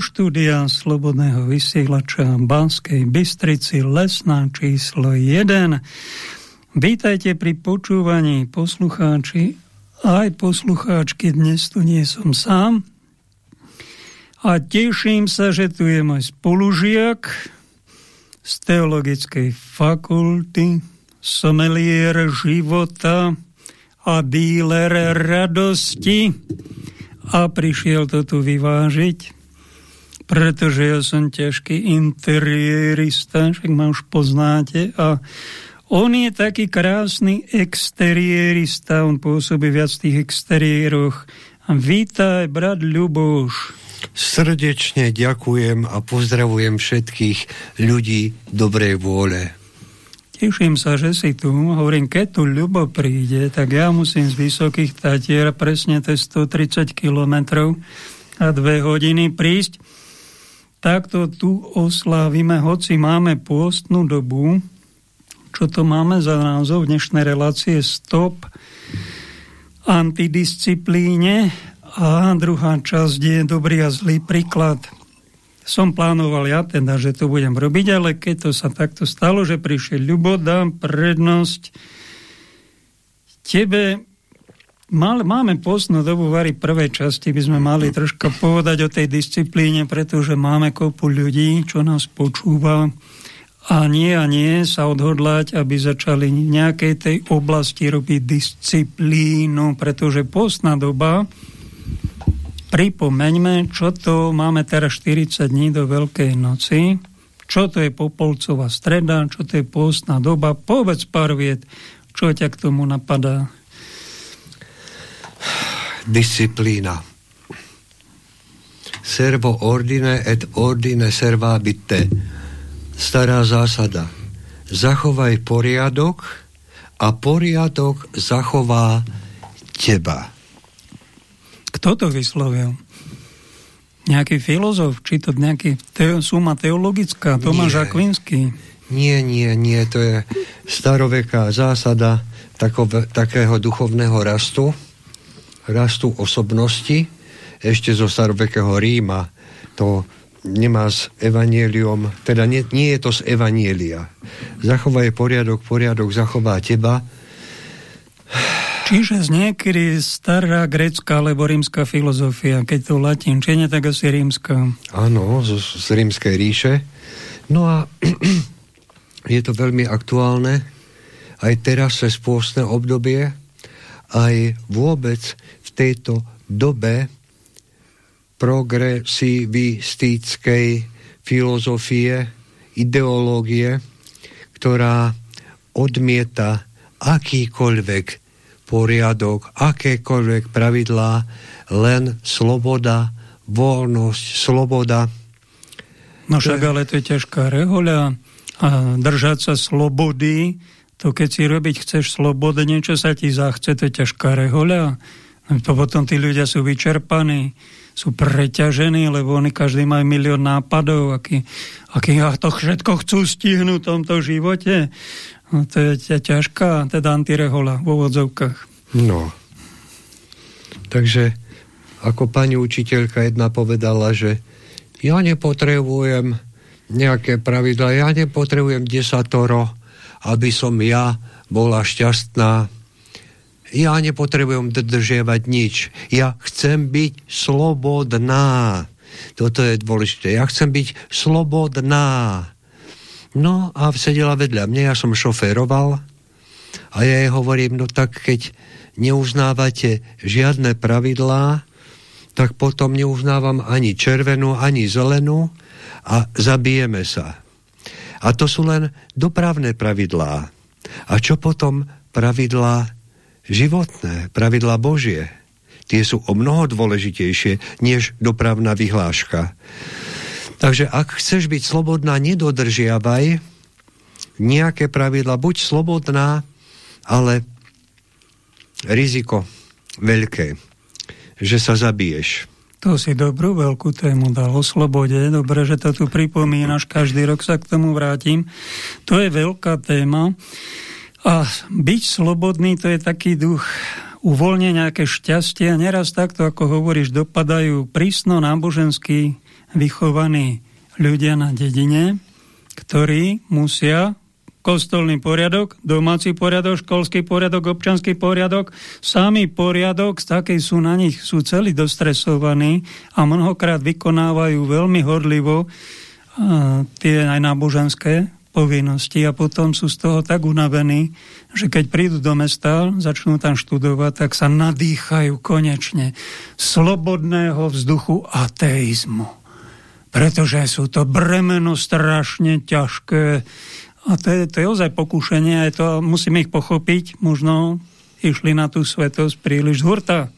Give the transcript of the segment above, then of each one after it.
zo štúdia Slobodného vysielača Banskej Bystrici Lesná číslo 1. Vítajte pri počúvaní poslucháči aj poslucháčky, dnes tu nie som sám. A teším sa, že tu je môj spolužiak z Teologickej fakulty, somelier života, a díler radosti a prišiel to tu vyvážiť, pretože ja som ťažký interiérista, však ma už poznáte a on je taký krásny exteriérista, on pôsobí viac v tých exteriéroch. Vítaj, brat Ľuboš. Srdečne ďakujem a pozdravujem všetkých ľudí dobrej vôle. Teším sa, že si tu. Hovorím, keď tu Ľubo príde, tak ja musím z Vysokých Tatier presne to 130 kilometrov a dve hodiny prísť. Takto tu oslávime, hoci máme pôstnu dobu, čo to máme za názov dnešnej relácie Stop antidisciplíne a druhá časť je dobrý a zlý príklad som plánoval ja teda, že to budem robiť, ale keď to sa takto stalo, že prišiel Ľubo, dám prednosť tebe. Mal, máme postnú dobu vari prvej časti, by sme mali troška povedať o tej disciplíne, pretože máme kopu ľudí, čo nás počúva a nie a nie sa odhodlať, aby začali nejakej tej oblasti robiť disciplínu, pretože postná doba Pripomeňme, čo to máme teraz 40 dní do Veľkej noci, čo to je Popolcová streda, čo to je pôstna doba. Povedz pár viet, čo ťa k tomu napadá. Disciplína. Servo ordine et ordine servabite. Stará zásada. Zachovaj poriadok a poriadok zachová teba. Kto to vyslovil? Nejaký filozof? Či to nejaký teo, suma teologická? Tomáš nie, Akvinský? Nie, nie, nie. To je staroveká zásada takové, takého duchovného rastu, rastu osobnosti, ešte zo starovekého Ríma. To nemá s evanieliom, teda nie, nie je to z evanielia. Zachovaj poriadok, poriadok zachová teba Čiže z niekedy stará grecká alebo rímska filozofia, keď to latinčenie, tak asi rímska. Áno, z, z rímskej ríše. No a je to veľmi aktuálne aj teraz cez pôstne obdobie, aj vôbec v tejto dobe progresivistickej filozofie, ideológie, ktorá odmieta akýkoľvek poriadok, akékoľvek pravidlá, len sloboda, voľnosť, sloboda. No však ale to je ťažká rehoľa a držať sa slobody, to keď si robiť chceš slobodne, čo sa ti zachce, to je ťažká rehoľa. To potom tí ľudia sú vyčerpaní, sú preťažení, lebo oni každý majú milión nápadov, aký, aký to všetko chcú stihnúť v tomto živote. No, to je ťažká, teda antirehola v úvodzovkách. No. Takže ako pani učiteľka jedna povedala, že ja nepotrebujem nejaké pravidla, ja nepotrebujem desatoro, aby som ja bola šťastná. Ja nepotrebujem dodržiavať nič. Ja chcem byť slobodná. Toto je dôležité. Ja chcem byť slobodná. No a sedela vedľa mňa, ja som šoféroval a ja jej hovorím, no tak keď neuznávate žiadne pravidlá, tak potom neuznávam ani červenú, ani zelenú a zabijeme sa. A to sú len dopravné pravidlá. A čo potom pravidlá životné, pravidlá Božie? Tie sú o mnoho dôležitejšie než dopravná vyhláška. Takže ak chceš byť slobodná, nedodržiavaj nejaké pravidla. Buď slobodná, ale riziko veľké, že sa zabiješ. To si dobrú veľkú tému dal o slobode. Dobre, že to tu pripomínaš, každý rok sa k tomu vrátim. To je veľká téma. A byť slobodný, to je taký duch uvoľne nejaké šťastie a neraz takto, ako hovoríš, dopadajú prísno nábožensky vychovaní ľudia na dedine, ktorí musia kostolný poriadok, domáci poriadok, školský poriadok, občanský poriadok, samý poriadok, z takej sú na nich, sú celí dostresovaní a mnohokrát vykonávajú veľmi horlivo uh, tie aj náboženské povinnosti a potom sú z toho tak unavení, že keď prídu do mesta, začnú tam študovať, tak sa nadýchajú konečne slobodného vzduchu ateizmu. Pretože sú to bremeno strašne ťažké, a to je, to je ozaj pokušenie, aj to musíme ich pochopiť, možno išli na tú svetosť príliš hurta.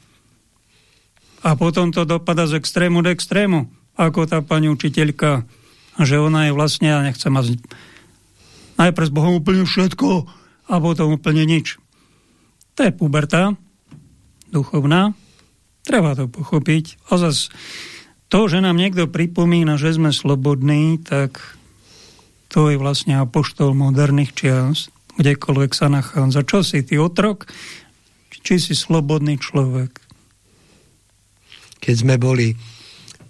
A potom to dopada z extrému do extrému, ako tá pani učiteľka, že ona je vlastne, ja nechcem mať najprv s Bohom úplne všetko a potom úplne nič. To je puberta, duchovná, treba to pochopiť. A zase to, že nám niekto pripomína, že sme slobodní, tak to je vlastne apoštol moderných čias, kdekoľvek sa nachádza. Čo si ty otrok, či si slobodný človek? Keď sme boli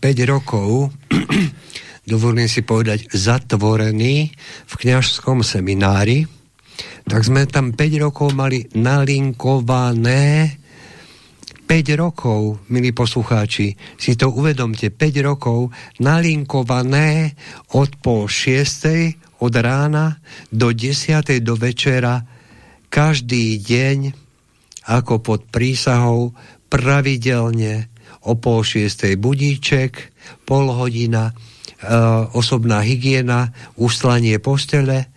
5 rokov, dovolím si povedať, zatvorení v kňažskom seminári, tak sme tam 5 rokov mali nalinkované 5 rokov, milí poslucháči, si to uvedomte, 5 rokov nalinkované od pol šiestej, od rána do desiatej do večera, každý deň, ako pod prísahou, pravidelne o pol šiestej budíček, pol hodina, e, osobná hygiena, uslanie postele,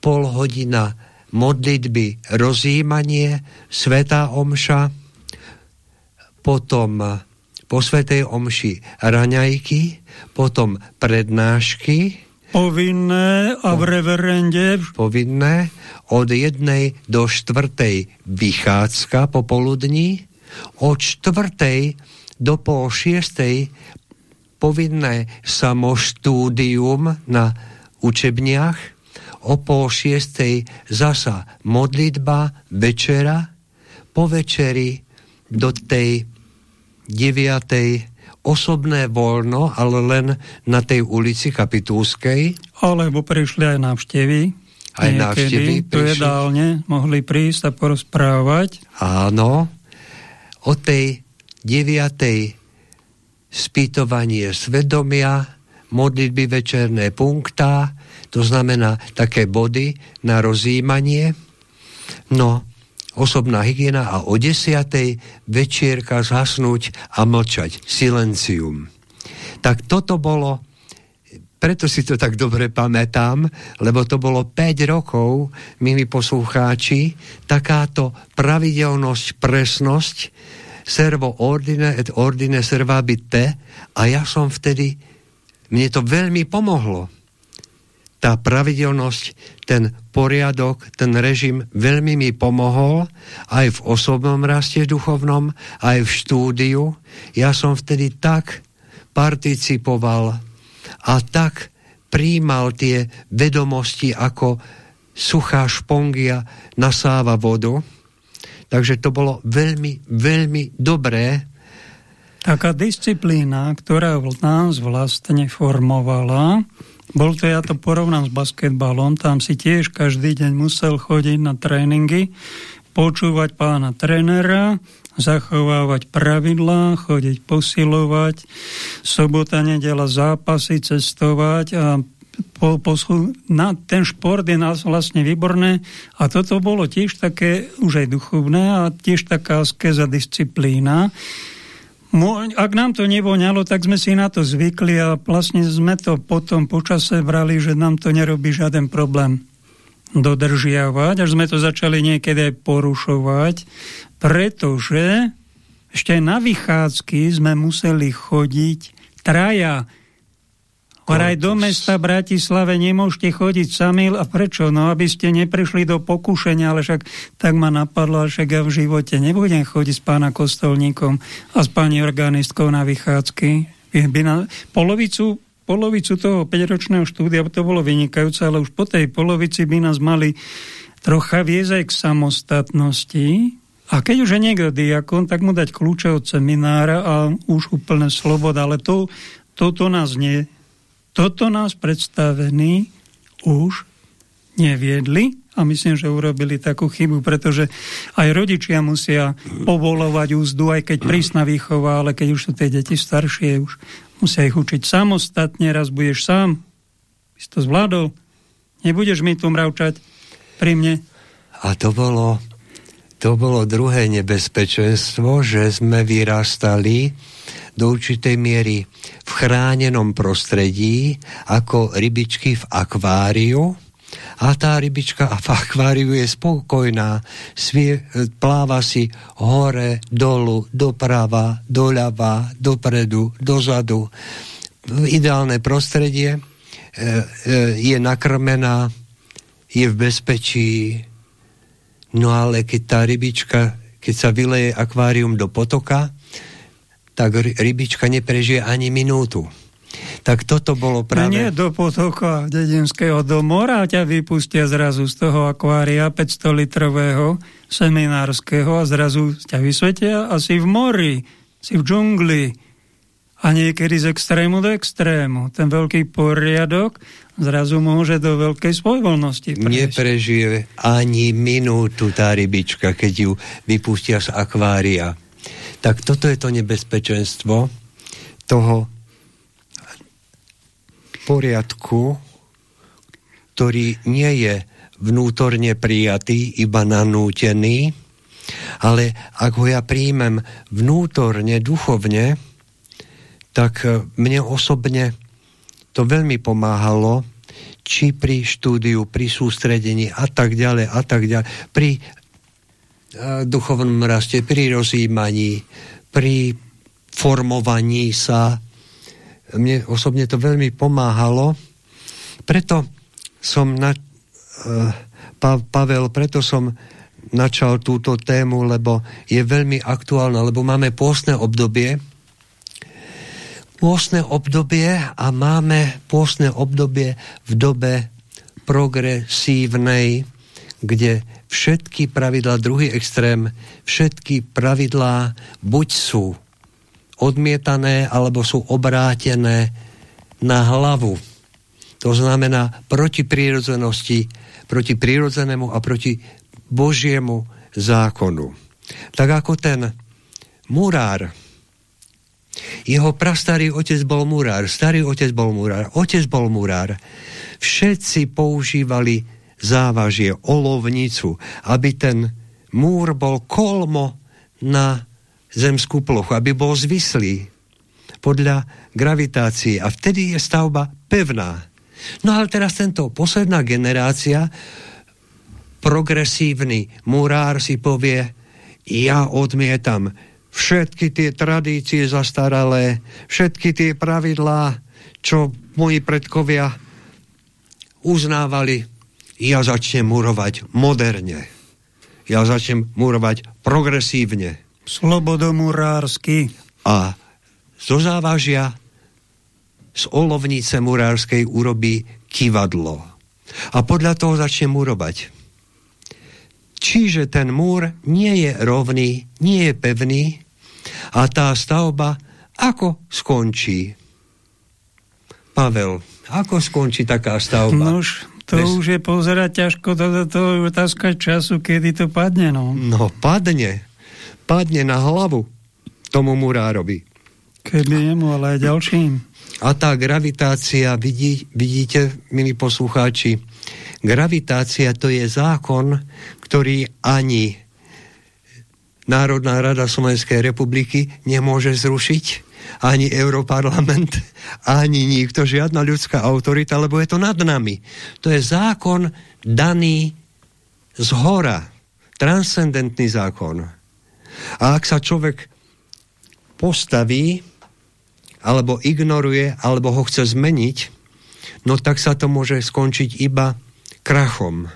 pol hodina modlitby, rozjímanie, svetá omša, potom po Svetej Omši raňajky, potom prednášky. Povinné a v reverende. Povinné. Od jednej do štvrtej vychádzka popoludní. Od štvrtej do pol šiestej povinné samoštúdium na učebniach. O pol šiestej zasa modlitba, večera. Po večeri do tej 9. osobné voľno, ale len na tej ulici Kapitúskej. Alebo prišli aj návštevy. Aj niekedy, návštevy prišli. jedálne mohli prísť a porozprávať. Áno. O tej 9. spýtovanie svedomia, modlitby večerné punktá, to znamená také body na rozjímanie. No, osobná hygiena a o desiatej večierka zhasnúť a mlčať. Silencium. Tak toto bolo, preto si to tak dobre pamätám, lebo to bolo 5 rokov, milí poslucháči, takáto pravidelnosť, presnosť, servo ordine et ordine servabit te a ja som vtedy, mne to veľmi pomohlo tá pravidelnosť, ten poriadok, ten režim veľmi mi pomohol aj v osobnom raste duchovnom, aj v štúdiu. Ja som vtedy tak participoval a tak príjmal tie vedomosti, ako suchá špongia nasáva vodu. Takže to bolo veľmi, veľmi dobré. Taká disciplína, ktorá nás vlastne formovala, bol to, ja to porovnám s basketbalom, tam si tiež každý deň musel chodiť na tréningy, počúvať pána trénera, zachovávať pravidlá, chodiť posilovať, sobota, nedela zápasy, cestovať a po, poslu, na, ten šport je nás vlastne výborné a toto bolo tiež také už aj duchovné a tiež taká skeza disciplína ak nám to nevoňalo, tak sme si na to zvykli a vlastne sme to potom počase brali, že nám to nerobí žiaden problém dodržiavať, až sme to začali niekedy aj porušovať, pretože ešte na vychádzky sme museli chodiť traja Vraj do mesta Bratislave nemôžete chodiť sami. A prečo? No, aby ste neprišli do pokušenia, ale však tak ma napadlo, však ja v živote nebudem chodiť s pána kostolníkom a s pani organistkou na vychádzky. By na polovicu, polovicu toho 5-ročného štúdia to bolo vynikajúce, ale už po tej polovici by nás mali trocha viesť aj k samostatnosti, A keď už je niekto diakon, tak mu dať kľúče od seminára a už úplne sloboda. Ale to, toto nás nie, toto nás predstavení už neviedli a myslím, že urobili takú chybu, pretože aj rodičia musia povolovať úzdu, aj keď prísna výchova, ale keď už sú tie deti staršie, už musia ich učiť samostatne, raz budeš sám, si to zvládol, nebudeš mi tu mravčať pri mne. A to bolo, to bolo druhé nebezpečenstvo, že sme vyrastali do určitej miery v chránenom prostredí ako rybičky v akváriu, a tá rybička v akváriu je spokojná, svie, pláva si hore, dolu, doprava, doľava, dopredu, dozadu. Ideálne prostredie, e, e, je nakrmená, je v bezpečí, no ale keď tá rybička, keď sa vyleje akvárium do potoka, tak rybička neprežije ani minútu. Tak toto bolo práve... No nie do potoka dedinského, do mora ťa vypustia zrazu z toho akvária 500 litrového seminárskeho a zrazu ťa vysvetia a si v mori, si v džungli a niekedy z extrému do extrému. Ten veľký poriadok zrazu môže do veľkej svojvoľnosti prejsť. Neprežije ani minútu tá rybička, keď ju vypustia z akvária. Tak toto je to nebezpečenstvo toho poriadku, ktorý nie je vnútorne prijatý, iba nanútený, ale ak ho ja príjmem vnútorne, duchovne, tak e, mne osobne to veľmi pomáhalo, či pri štúdiu, pri sústredení a tak ďalej, a tak ďalej, pri uh, duchovnom raste, pri rozjímaní, pri formovaní sa, mne osobne to veľmi pomáhalo. Preto som na, uh, pa, Pavel, preto som načal túto tému, lebo je veľmi aktuálna, lebo máme pôstne obdobie, pôstne obdobie a máme pôstne obdobie v dobe progresívnej, kde všetky pravidlá, druhý extrém, všetky pravidlá buď sú odmietané alebo sú obrátené na hlavu. To znamená proti prírodzenosti, proti prírodzenému a proti Božiemu zákonu. Tak ako ten murár, jeho prastarý otec bol murár, starý otec bol murár, otec bol murár. Všetci používali závažie, olovnicu, aby ten múr bol kolmo na zemskú plochu, aby bol zvislý podľa gravitácie a vtedy je stavba pevná. No ale teraz tento posledná generácia, progresívny murár si povie, ja odmietam všetky tie tradície zastaralé, všetky tie pravidlá, čo moji predkovia uznávali, ja začnem murovať moderne. Ja začnem murovať progresívne. Slobodomurársky. A zo závažia z olovnice murárskej urobí kivadlo. A podľa toho začne murovať. Čiže ten múr nie je rovný, nie je pevný a tá stavba ako skončí? Pavel, ako skončí taká stavba? Nož, to Bez... už je pozerať ťažko, to, to, to je otázka času, kedy to padne. No, no padne padne na hlavu tomu murárovi. Keby jemu, ale aj ďalším. A tá gravitácia, vidí, vidíte, milí poslucháči, gravitácia to je zákon, ktorý ani Národná rada Slovenskej republiky nemôže zrušiť, ani Europarlament, ani nikto, žiadna ľudská autorita, lebo je to nad nami. To je zákon daný z hora, transcendentný zákon. A ak sa človek postaví, alebo ignoruje, alebo ho chce zmeniť, no tak sa to môže skončiť iba krachom.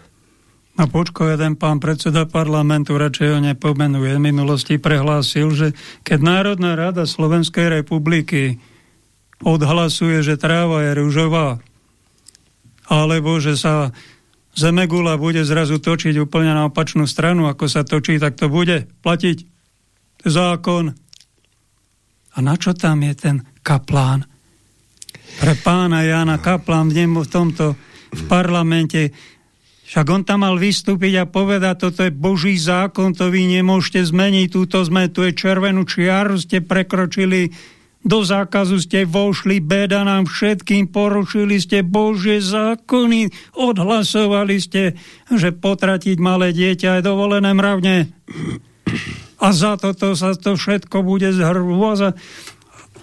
A počko, jeden pán predseda parlamentu, radšej ho nepomenuje, v minulosti prehlásil, že keď Národná rada Slovenskej republiky odhlasuje, že tráva je rúžová, alebo že sa Zemegula bude zrazu točiť úplne na opačnú stranu, ako sa točí, tak to bude platiť. Zákon. A na čo tam je ten kaplán? Pre pána Jana Kaplán v, v tomto v parlamente však on tam mal vystúpiť a povedať, toto je Boží zákon, to vy nemôžete zmeniť, túto sme, tu je červenú čiaru, ste prekročili, do zákazu ste vošli, beda nám všetkým, porušili ste Božie zákony, odhlasovali ste, že potratiť malé dieťa je dovolené mravne. A za toto sa to všetko bude zhrôza.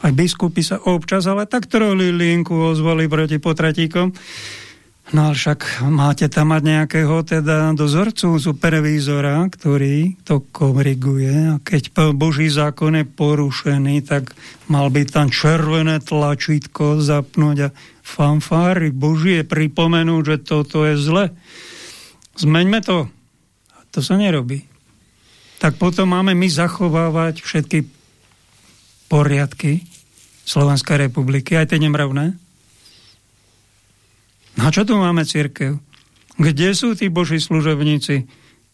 Aj biskupy sa občas, ale tak troli linku ozvali proti potratíkom. No ale však máte tam mať nejakého teda dozorcu, supervízora, ktorý to koriguje a keď Boží zákon je porušený, tak mal by tam červené tlačítko zapnúť a fanfári Božie pripomenúť, že toto je zle. Zmeňme to. To sa nerobí. Tak potom máme my zachovávať všetky poriadky Slovenskej republiky, aj tie nemravné, na čo tu máme církev? Kde sú tí boží služebníci?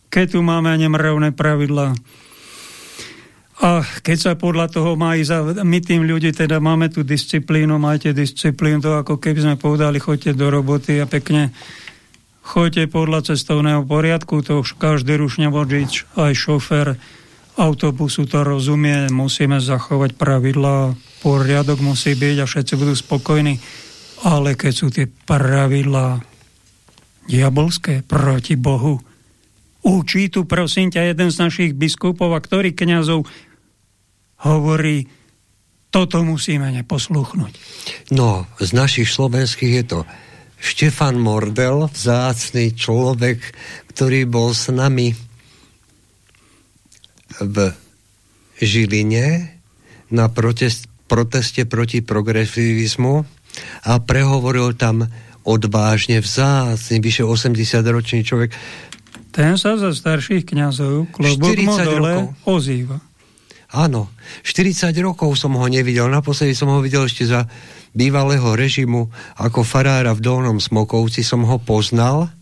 Keď tu máme nemravné pravidlá? A keď sa podľa toho má ísť, my tým ľudí teda máme tú disciplínu, majte disciplínu, to ako keby sme povedali, choďte do roboty a pekne choďte podľa cestovného poriadku, to už každý rušne vodič, aj šofer autobusu to rozumie, musíme zachovať pravidlá, poriadok musí byť a všetci budú spokojní. Ale keď sú tie pravidlá diabolské proti Bohu, učí tu prosím ťa jeden z našich biskupov a ktorý kňazov hovorí, toto musíme neposluchnúť. No, z našich slovenských je to Štefan Mordel, vzácný človek, ktorý bol s nami v Žiline na protest, proteste proti progresivizmu a prehovoril tam odvážne, vzácný, vyše 80-ročný človek. Ten sa za starších kňazov klobok dole ozýva. Áno, 40 rokov som ho nevidel. Naposledy som ho videl ešte za bývalého režimu ako farára v Dolnom Smokovci som ho poznal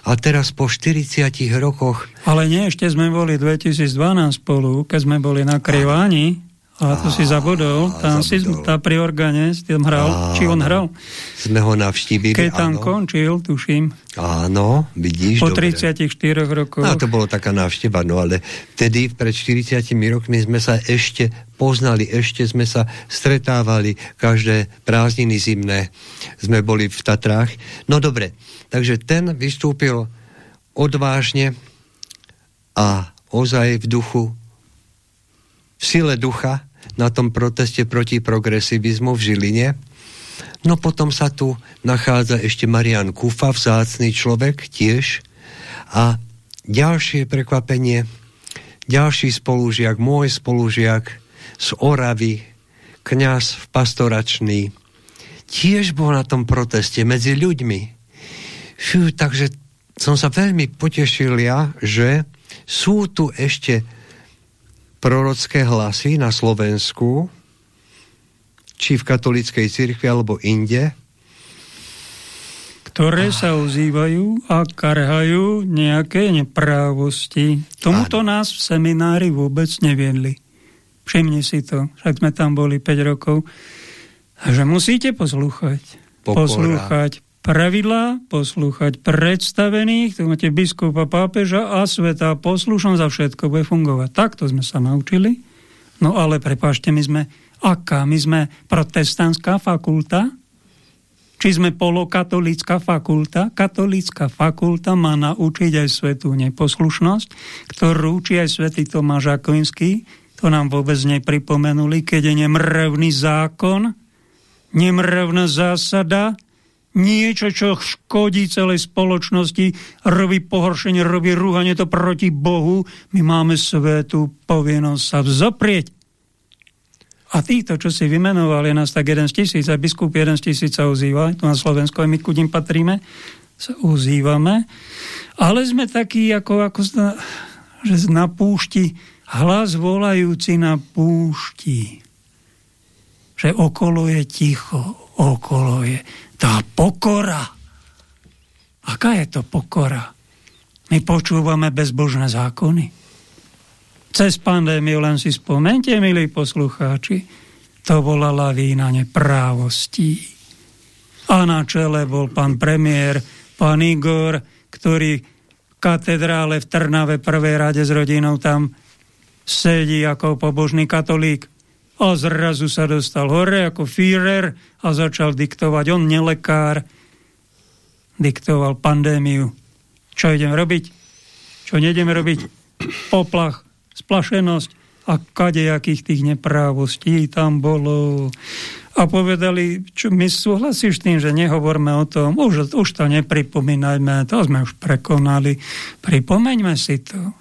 a teraz po 40 rokoch... Ale nie, ešte sme boli 2012 spolu, keď sme boli na Kriváni a to si zabudol, tam si tá pri orgáne si tam hral, či on hral? Sme ho navštívili, Keď tam áno. končil, tuším. Áno, vidíš, Po dobre. 34 rokoch. No, to bolo taká návšteva, no ale vtedy, pred 40 rokmi sme sa ešte poznali, ešte sme sa stretávali každé prázdniny zimné. Sme boli v Tatrách. No dobre, takže ten vystúpil odvážne a ozaj v duchu, v sile ducha, na tom proteste proti progresivizmu v Žiline. No potom sa tu nachádza ešte Marian Kufa, vzácný človek tiež. A ďalšie prekvapenie, ďalší spolužiak, môj spolužiak z Oravy, kňaz v pastoračný, tiež bol na tom proteste medzi ľuďmi. Fú, takže som sa veľmi potešil ja, že sú tu ešte prorocké hlasy na Slovensku, či v katolíckej cirkvi alebo inde, ktoré sa ozývajú a karhajú nejaké neprávosti. Tomuto ano. nás v seminári vôbec neviedli. Všimni si to, však sme tam boli 5 rokov. A že musíte poslúchať. Pokora. Poslúchať pravidlá, poslúchať predstavených, tu máte biskupa, pápeža a sveta, poslušnosť za všetko bude fungovať. Takto sme sa naučili. No ale prepášte, my sme aká? My sme protestantská fakulta? Či sme polokatolická fakulta? Katolícka fakulta má naučiť aj svetú neposlušnosť, ktorú učí aj svetý Tomáš Akvinský. To nám vôbec nepripomenuli, keď je nemrevný zákon, nemrevná zásada, niečo, čo škodí celej spoločnosti, robí pohoršenie, robí rúhanie to proti Bohu, my máme svetú povinnosť sa vzoprieť. A týchto, čo si vymenovali, nás tak jeden z tisíc, aj biskup jeden z tisíc sa ozýva, tu na Slovensku, aj my ku patríme, sa ozývame, ale sme takí, ako, ako že na púšti, hlas volajúci na púšti, že okolo je ticho, okolo je tá pokora. Aká je to pokora? My počúvame bezbožné zákony. Cez pandémiu len si spomente, milí poslucháči, to bola lavína neprávostí. A na čele bol pán premiér, pán Igor, ktorý v katedrále v Trnave prvej rade s rodinou tam sedí ako pobožný katolík a zrazu sa dostal hore ako Führer a začal diktovať. On nelekár, diktoval pandémiu. Čo idem robiť? Čo nejdeme robiť? Poplach, splašenosť a kadejakých tých neprávostí tam bolo. A povedali, čo my súhlasíš tým, že nehovorme o tom, už, už to nepripomínajme, to sme už prekonali. Pripomeňme si to.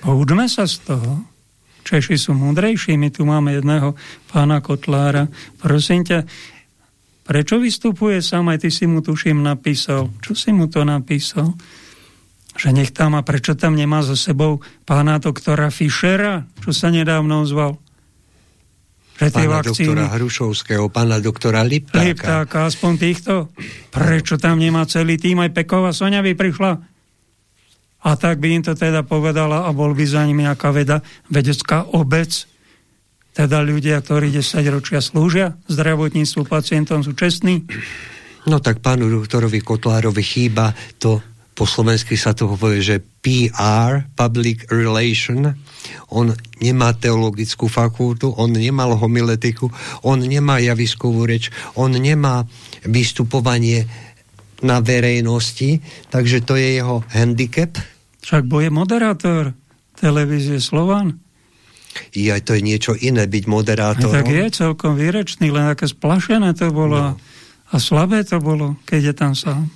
Poučme sa z toho. Češi sú múdrejší, my tu máme jedného pána Kotlára. Prosím ťa, prečo vystupuje sám, aj ty si mu tuším napísal. Čo si mu to napísal? že nech tam a prečo tam nemá so sebou pána doktora Fischera, čo sa nedávno ozval. Že pána vakcíny... doktora Hrušovského, pána doktora Liptáka. Liptáka, aspoň týchto. Prečo tam nemá celý tým, aj Peková Sonia by prišla. A tak by im to teda povedala a bol by za nimi nejaká veda, vedecká obec. Teda ľudia, ktorí 10 ročia slúžia zdravotníctvu pacientom sú čestní. No tak pánu doktorovi Kotlárovi chýba to po slovensky sa to hovorí, že PR, Public Relation, on nemá teologickú fakultu, on nemal homiletiku, on nemá javiskovú reč, on nemá vystupovanie na verejnosti, takže to je jeho handicap. Však bude moderátor televízie Slovan. Ja, to je niečo iné byť moderátorom. tak je celkom výrečný, len aké splašené to bolo no. a slabé to bolo, keď je tam sám.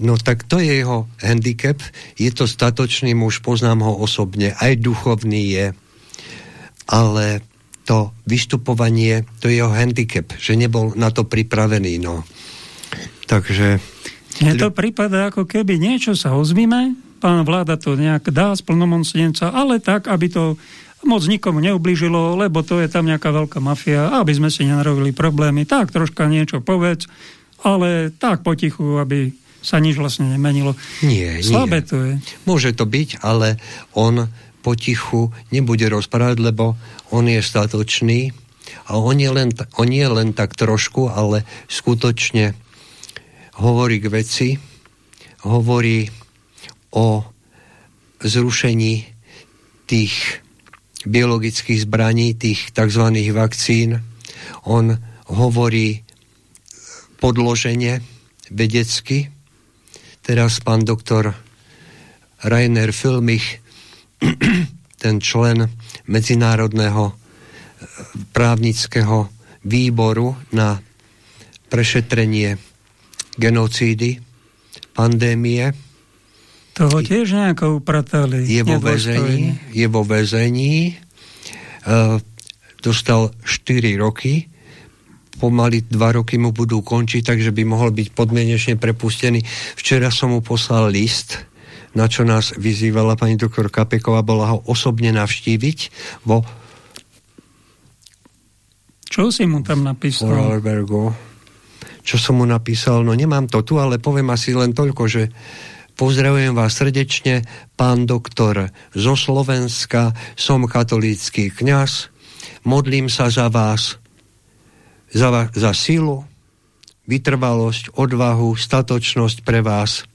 No tak to je jeho handicap. Je to statočný muž, poznám ho osobne, aj duchovný je. Ale to vystupovanie, to je jeho handicap, že nebol na to pripravený. No. Takže... Mne to prípada, ako keby niečo sa ozvíme, pán vláda to nejak dá z plnomocnenca, ale tak, aby to moc nikomu neublížilo, lebo to je tam nejaká veľká mafia, aby sme si nenarobili problémy. Tak troška niečo povedz, ale tak potichu, aby sa nič vlastne nemenilo. Nie, Slabé nie. to je. Môže to byť, ale on potichu nebude rozprávať, lebo on je statočný a on je len, on je len tak trošku, ale skutočne hovorí k veci, hovorí o zrušení tých biologických zbraní, tých tzv. vakcín. On hovorí podloženie vedecky, teraz pán doktor Rainer Filmich, ten člen Medzinárodného e, právnického výboru na prešetrenie genocídy, pandémie. Toho tiež nejako upratali. Je vo väzení, je vo väzení, e, dostal 4 roky pomaly dva roky mu budú končiť, takže by mohol byť podmienečne prepustený. Včera som mu poslal list, na čo nás vyzývala pani doktor Kapeková, bola ho osobne navštíviť vo čo si mu tam napísal? Vorarlbergu. Čo som mu napísal? No nemám to tu, ale poviem asi len toľko, že pozdravujem vás srdečne, pán doktor zo Slovenska, som katolícky kňaz, modlím sa za vás, za, za silu, vytrvalosť, odvahu, statočnosť pre vás.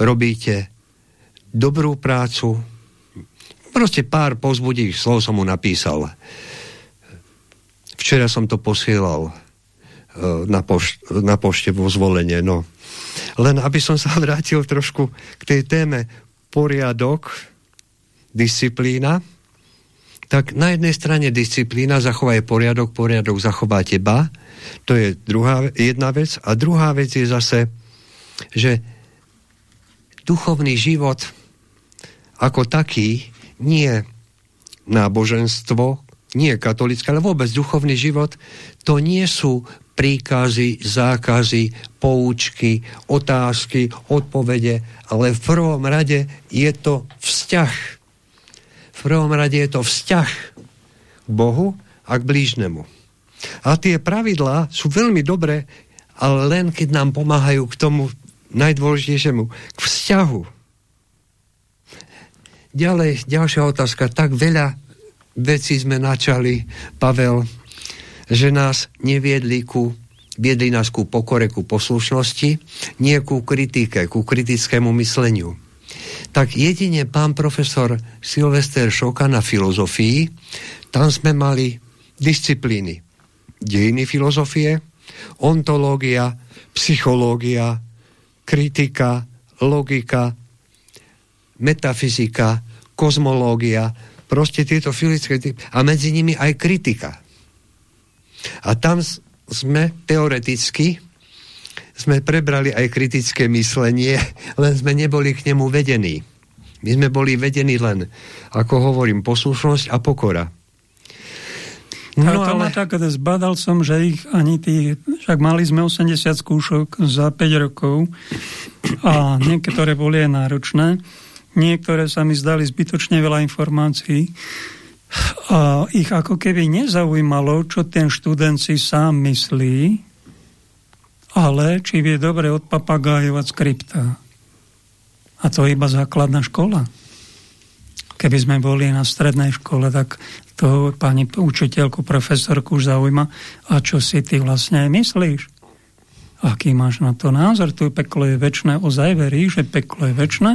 Robíte dobrú prácu. Proste pár pozbudých slov som mu napísal. Včera som to posielal na, poš- na pošte vo zvolenie. No. Len aby som sa vrátil trošku k tej téme poriadok, disciplína, tak na jednej strane disciplína, zachovaj poriadok, poriadok zachová teba, to je druhá, jedna vec. A druhá vec je zase, že duchovný život ako taký nie náboženstvo, nie katolické, ale vôbec duchovný život, to nie sú príkazy, zákazy, poučky, otázky, odpovede, ale v prvom rade je to vzťah prvom rade je to vzťah k Bohu a k blížnemu. A tie pravidlá sú veľmi dobré, ale len keď nám pomáhajú k tomu najdôležitejšiemu, k vzťahu. Ďalej, ďalšia otázka. Tak veľa vecí sme načali, Pavel, že nás neviedli ku viedli nás ku pokore, ku poslušnosti, nie ku kritike, ku kritickému mysleniu. Tak jedine pán profesor Silvester Šoka na filozofii, tam sme mali disciplíny. Dejiny filozofie, ontológia, psychológia, kritika, logika, metafyzika, kozmológia, proste tieto fyzické a medzi nimi aj kritika. A tam sme teoreticky sme prebrali aj kritické myslenie, len sme neboli k nemu vedení. My sme boli vedení len, ako hovorím, poslušnosť a pokora. No, ale to ale... tak, zbadal som, že ich ani tí, však mali sme 80 skúšok za 5 rokov a niektoré boli aj náročné, niektoré sa mi zdali zbytočne veľa informácií a ich ako keby nezaujímalo, čo ten študent si sám myslí, ale či vie dobre odpapagájovať skripta. A to je iba základná škola. Keby sme boli na strednej škole, tak to pani učiteľku, profesorku už zaujíma, a čo si ty vlastne myslíš? Aký máš na to názor? Tu peklo je väčšné, ozaj verí, že peklo je väčšné?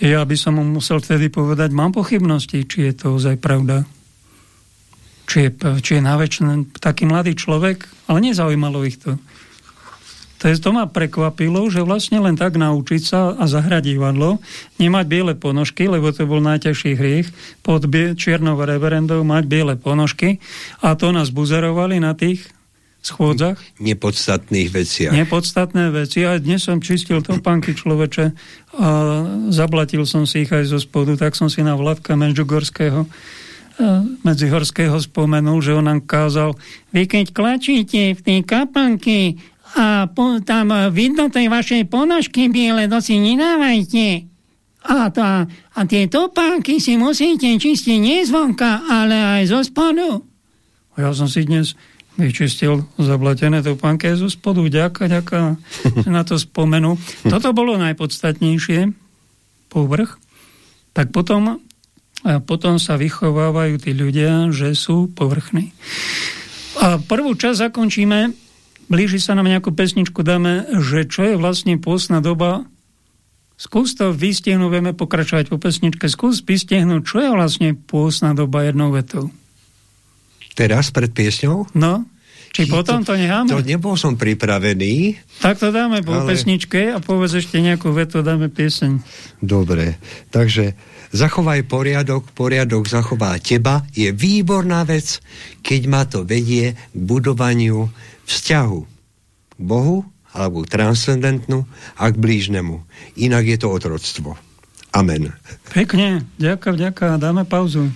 Ja by som mu musel vtedy povedať, mám pochybnosti, či je to ozaj pravda. Či je, či je väčšine taký mladý človek, ale nezaujímalo ich to. To, je, to ma prekvapilo, že vlastne len tak naučiť sa a zahrať divadlo, nemať biele ponožky, lebo to bol najťažší hriech, pod čiernou reverendou mať biele ponožky a to nás buzerovali na tých schôdzach. Nepodstatných veciach. Nepodstatné veci. A dnes som čistil topánky človeče a zablatil som si ich aj zo spodu, tak som si na Vladka Medžugorského medzihorského spomenul, že on nám kázal, vy keď klačíte v tej kapanky a po, tam vidno tej vašej ponožky biele, to si nedávajte. A, to, a tie topánky si musíte čistiť nie zvonka, ale aj zo spodu. Ja som si dnes vyčistil zablatené topánky aj zo spodu. Ďaká, ďaká, že na to spomenul. Toto bolo najpodstatnejšie, povrch. Tak potom, a potom sa vychovávajú tí ľudia, že sú povrchní. A prvú časť zakončíme blíži sa nám nejakú pesničku, dáme, že čo je vlastne pôstna doba. Skús to vystihnúť, vieme pokračovať po pesničke, skús vystihnúť, čo je vlastne pôstna doba jednou vetou. Teraz pred piesňou? No, či Či potom to, to necháme? To nebol som pripravený. Tak to dáme po ale... pesničke a povedz ešte nejakú vetu, dáme pieseň. Dobre, takže zachovaj poriadok, poriadok zachová teba, je výborná vec, keď ma to vedie k budovaniu vzťahu k Bohu alebo transcendentnú a k blížnemu. Inak je to otroctvo. Amen. Pekne, ďakujem, ďakujem. Dáme pauzu.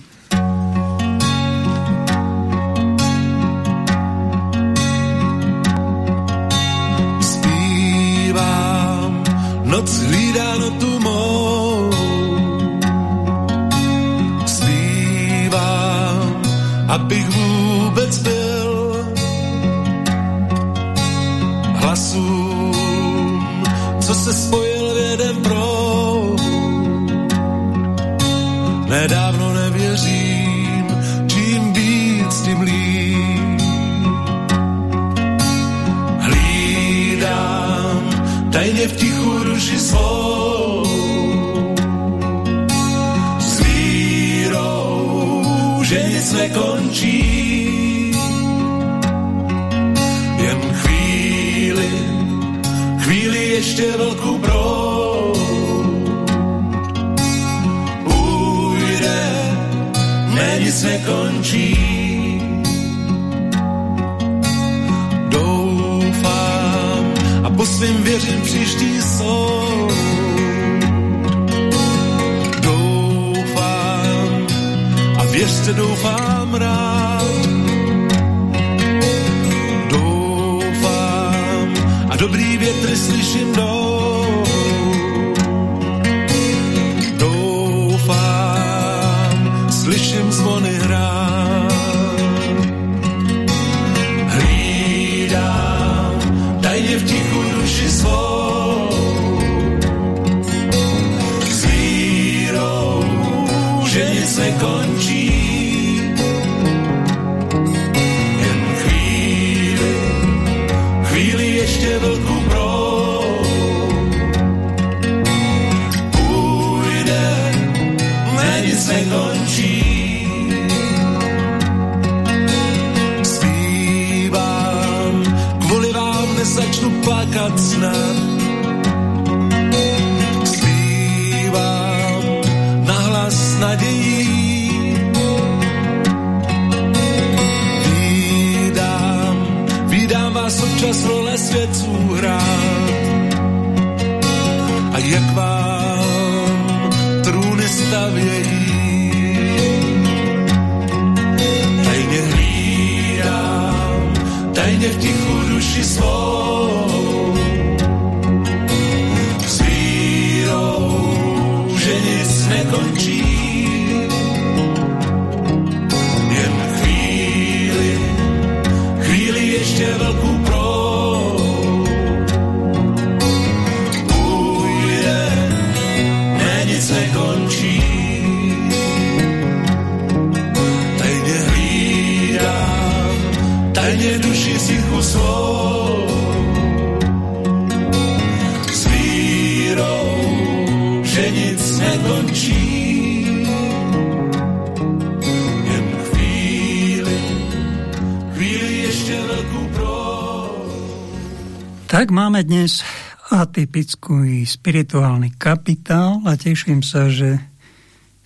Máme dnes atypický spirituálny kapitál a teším sa, že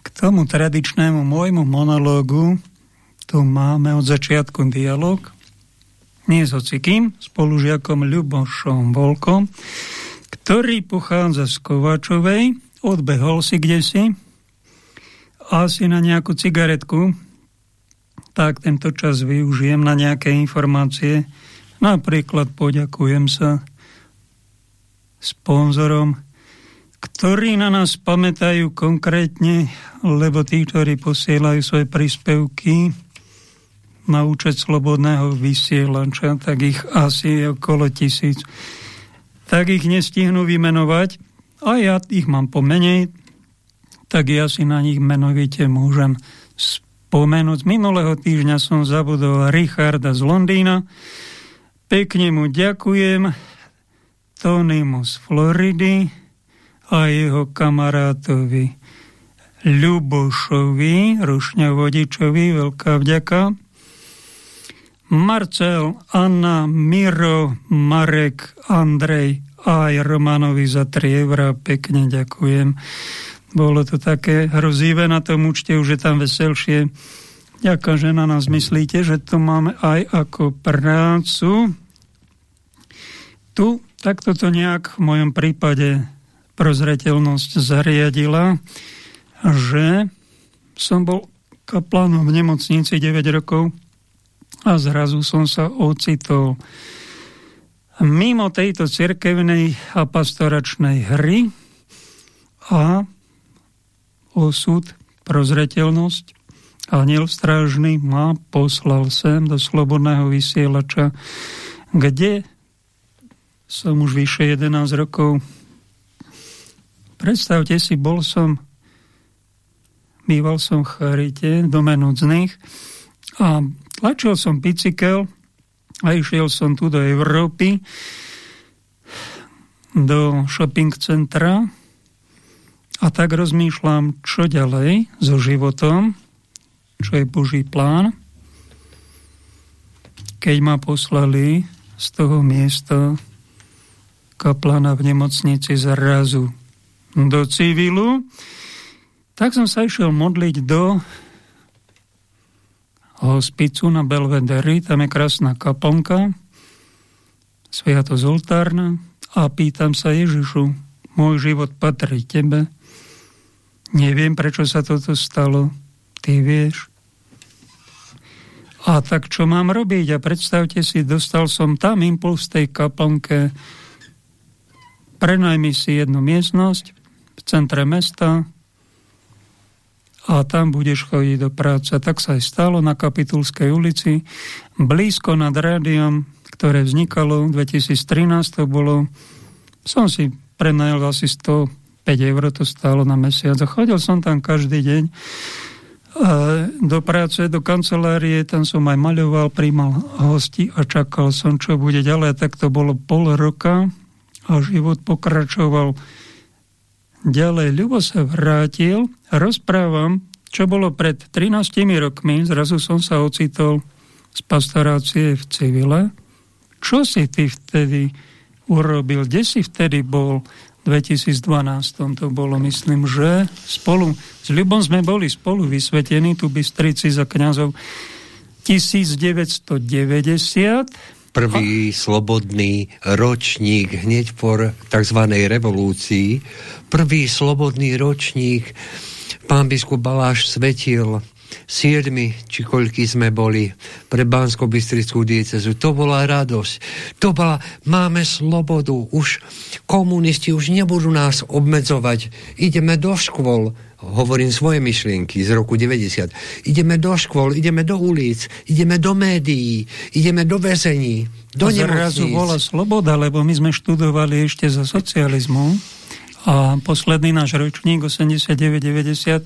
k tomu tradičnému môjmu monológu tu máme od začiatku dialog nie s hocikým, spolužiakom Ľubošom Volkom, ktorý pochádza z Kovačovej, odbehol si kde si, asi na nejakú cigaretku, tak tento čas využijem na nejaké informácie. Napríklad poďakujem sa sponzorom, ktorí na nás pamätajú konkrétne, lebo tí, ktorí posielajú svoje príspevky na účet slobodného vysielača, tak ich asi je okolo tisíc. Tak ich nestihnú vymenovať a ja ich mám pomenej, tak ja si na nich menovite môžem spomenúť. Minulého týždňa som zabudol Richarda z Londýna. Pekne mu ďakujem. Tonymu z Floridy a jeho kamarátovi Ľubošovi, rušňovodičovi, veľká vďaka. Marcel, Anna, Miro, Marek, Andrej a aj Romanovi za 3 eurá. Pekne ďakujem. Bolo to také hrozivé na tom účte, už je tam veselšie. Ďakujem, že na nás myslíte, že to máme aj ako prácu. Tu takto to nejak v mojom prípade prozreteľnosť zariadila, že som bol kaplanom v nemocnici 9 rokov a zrazu som sa ocitol mimo tejto cirkevnej a pastoračnej hry a osud, prozreteľnosť aniel strážny ma poslal sem do slobodného vysielača, kde som už vyše 11 rokov. Predstavte si, bol som býval som v Charite, v dome núdznych a tlačil som bicykel a išiel som tu do Európy, do shopping centra a tak rozmýšľam, čo ďalej so životom, čo je Boží plán. Keď ma poslali z toho miesta kaplana v nemocnici zrazu do civilu, tak som sa išiel modliť do hospicu na Belvederi, tam je krásna kaplnka, Sviato Zoltárna a pýtam sa Ježišu, môj život patrí tebe, neviem, prečo sa toto stalo, ty vieš. A tak čo mám robiť? A predstavte si, dostal som tam impuls tej kaplnke, prenajmi si jednu miestnosť v centre mesta, a tam budeš chodiť do práce. Tak sa aj stalo na Kapitulskej ulici, blízko nad rádiom, ktoré vznikalo v 2013, to bolo, som si prenajal asi 105 eur, to stálo na mesiac a chodil som tam každý deň do práce, do kancelárie, tam som aj maľoval, príjmal hosti a čakal som, čo bude ďalej. Tak to bolo pol roka a život pokračoval ďalej. Ľubo sa vrátil, rozprávam čo bolo pred 13 rokmi, zrazu som sa ocitol z pastorácie v civile. Čo si ty vtedy urobil? Kde si vtedy bol? V 2012 to bolo, myslím, že spolu, s Ľubom sme boli spolu vysvetení, tu Bystrici za kňazov 1990 prvý slobodný ročník hneď po tzv. revolúcii. Prvý slobodný ročník pán biskup Baláš svetil siedmi, či koľky sme boli pre bansko bystrickú diecezu. To bola radosť. To bola, máme slobodu. Už komunisti už nebudú nás obmedzovať. Ideme do škôl hovorím svoje myšlienky z roku 90. Ideme do škôl, ideme do ulic, ideme do médií, ideme do väzení, do a zrazu bola sloboda, lebo my sme študovali ešte za socializmu a posledný náš ročník 89-90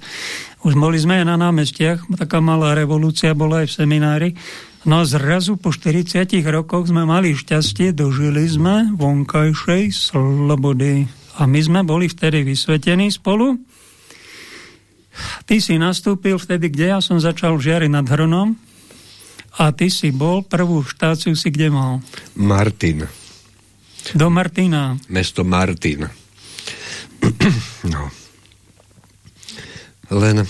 už boli sme na námestiach, taká malá revolúcia bola aj v seminári No a zrazu po 40 rokoch sme mali šťastie, dožili sme vonkajšej slobody. A my sme boli vtedy vysvetení spolu Ty si nastúpil vtedy, kde ja som začal žiari nad Hronom a ty si bol, prvú štáciu si kde mal? Martin. Do Martina. Mesto Martin. no. Len,